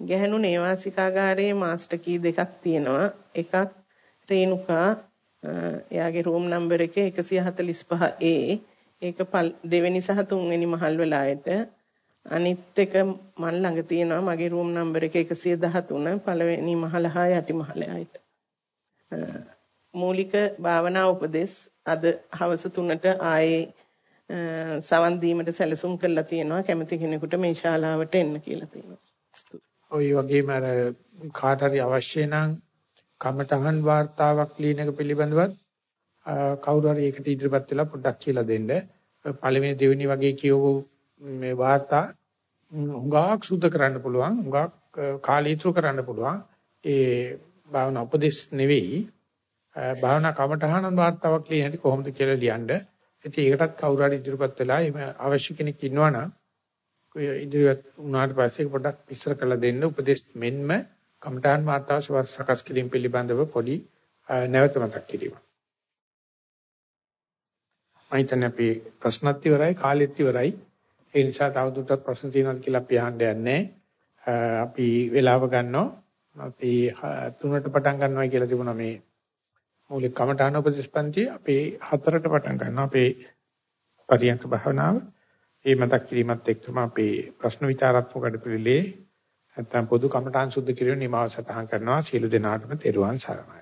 ගැහණු නේවාසිකාගාරයේ මාස්ටර් කී දෙකක් තියෙනවා. එකක් රේණුකා එයාගේ රූම් නම්බර් එක 145A. ඒක දෙවෙනි සහ තුන්වෙනි මහල් වෙලායට අනිත් එක මන් ළඟ තියෙනවා මගේ රූම් නම්බර් එක 113 පළවෙනි මහල හා යටි මහලයට. මූලික භාවනා උපදෙස් අද හවස 3ට ආයේ සවන් දීමට සැලසුම් කරලා තියෙනවා කැමති කෙනෙකුට මේ ශාලාවට එන්න කියලා තියෙනවා. ඔය වගේම අර කාට හරි අවශ්‍ය නම් කමඨහන් වார்த்தාවක් ලියන එක පිළිබඳවත් කවුරු හරි ඒකට ඉදිරිපත් වෙලා පොඩ්ඩක් කියලා දෙන්න. පළවෙනි දෙවෙනි වගේ කියවෝ මේ වார்த்தා හුඟක් සුද්ධ කරන්න පුළුවන්. හුඟක් කාලීත්‍ර කරන්න පුළුවන්. ඒ භාවනා උපදේශ නෙවෙයි. භාවනා කමඨහන් වார்த்தාවක් ලියන හැටි කොහොමද කියලා ලියන්න. ඉතින් ඒකටත් කවුරු හරි ඉදිරිපත් වෙලා එහෙම අවශ්‍ය කෙනෙක් ඉන්නවනම් ඉදිරියට උනාට පස්සේ පොඩ්ඩක් විස්තර කරලා දෙන්න උපදේශ මෙන්ම කමඨාන් මාතාව සකස් කිරීම පිළිබඳව පොඩි නැවත මතක් කිරීම. මම හිතන්නේ අපි ප්‍රශ්නත් ඉවරයි කාලෙත් ඉවරයි. ඒ නිසා තවදුරටත් ප්‍රශ්න තියෙනවද කියලා අපි අහන්න යන්නේ. අපි වෙලාව ගන්නවා. අපි තුනට පටන් ගන්නවා කියලා තිබුණා මේ මූලික කමඨාන උපදේශපන්ති අපේ හතරට පටන් ගන්නවා. අපේ පරියන්ක භාවනාව. ඒ මතක් කිරීමත් එක්කම අපේ ප්‍රශ්න විචාරාත්මක වැඩපිළිවෙලේ නැත්නම් පොදු කමඨාන් සුද්ධ කිරීම නිමාව සටහන් කරනවා. සියලු දෙනාටම තෙරුවන් සරණයි.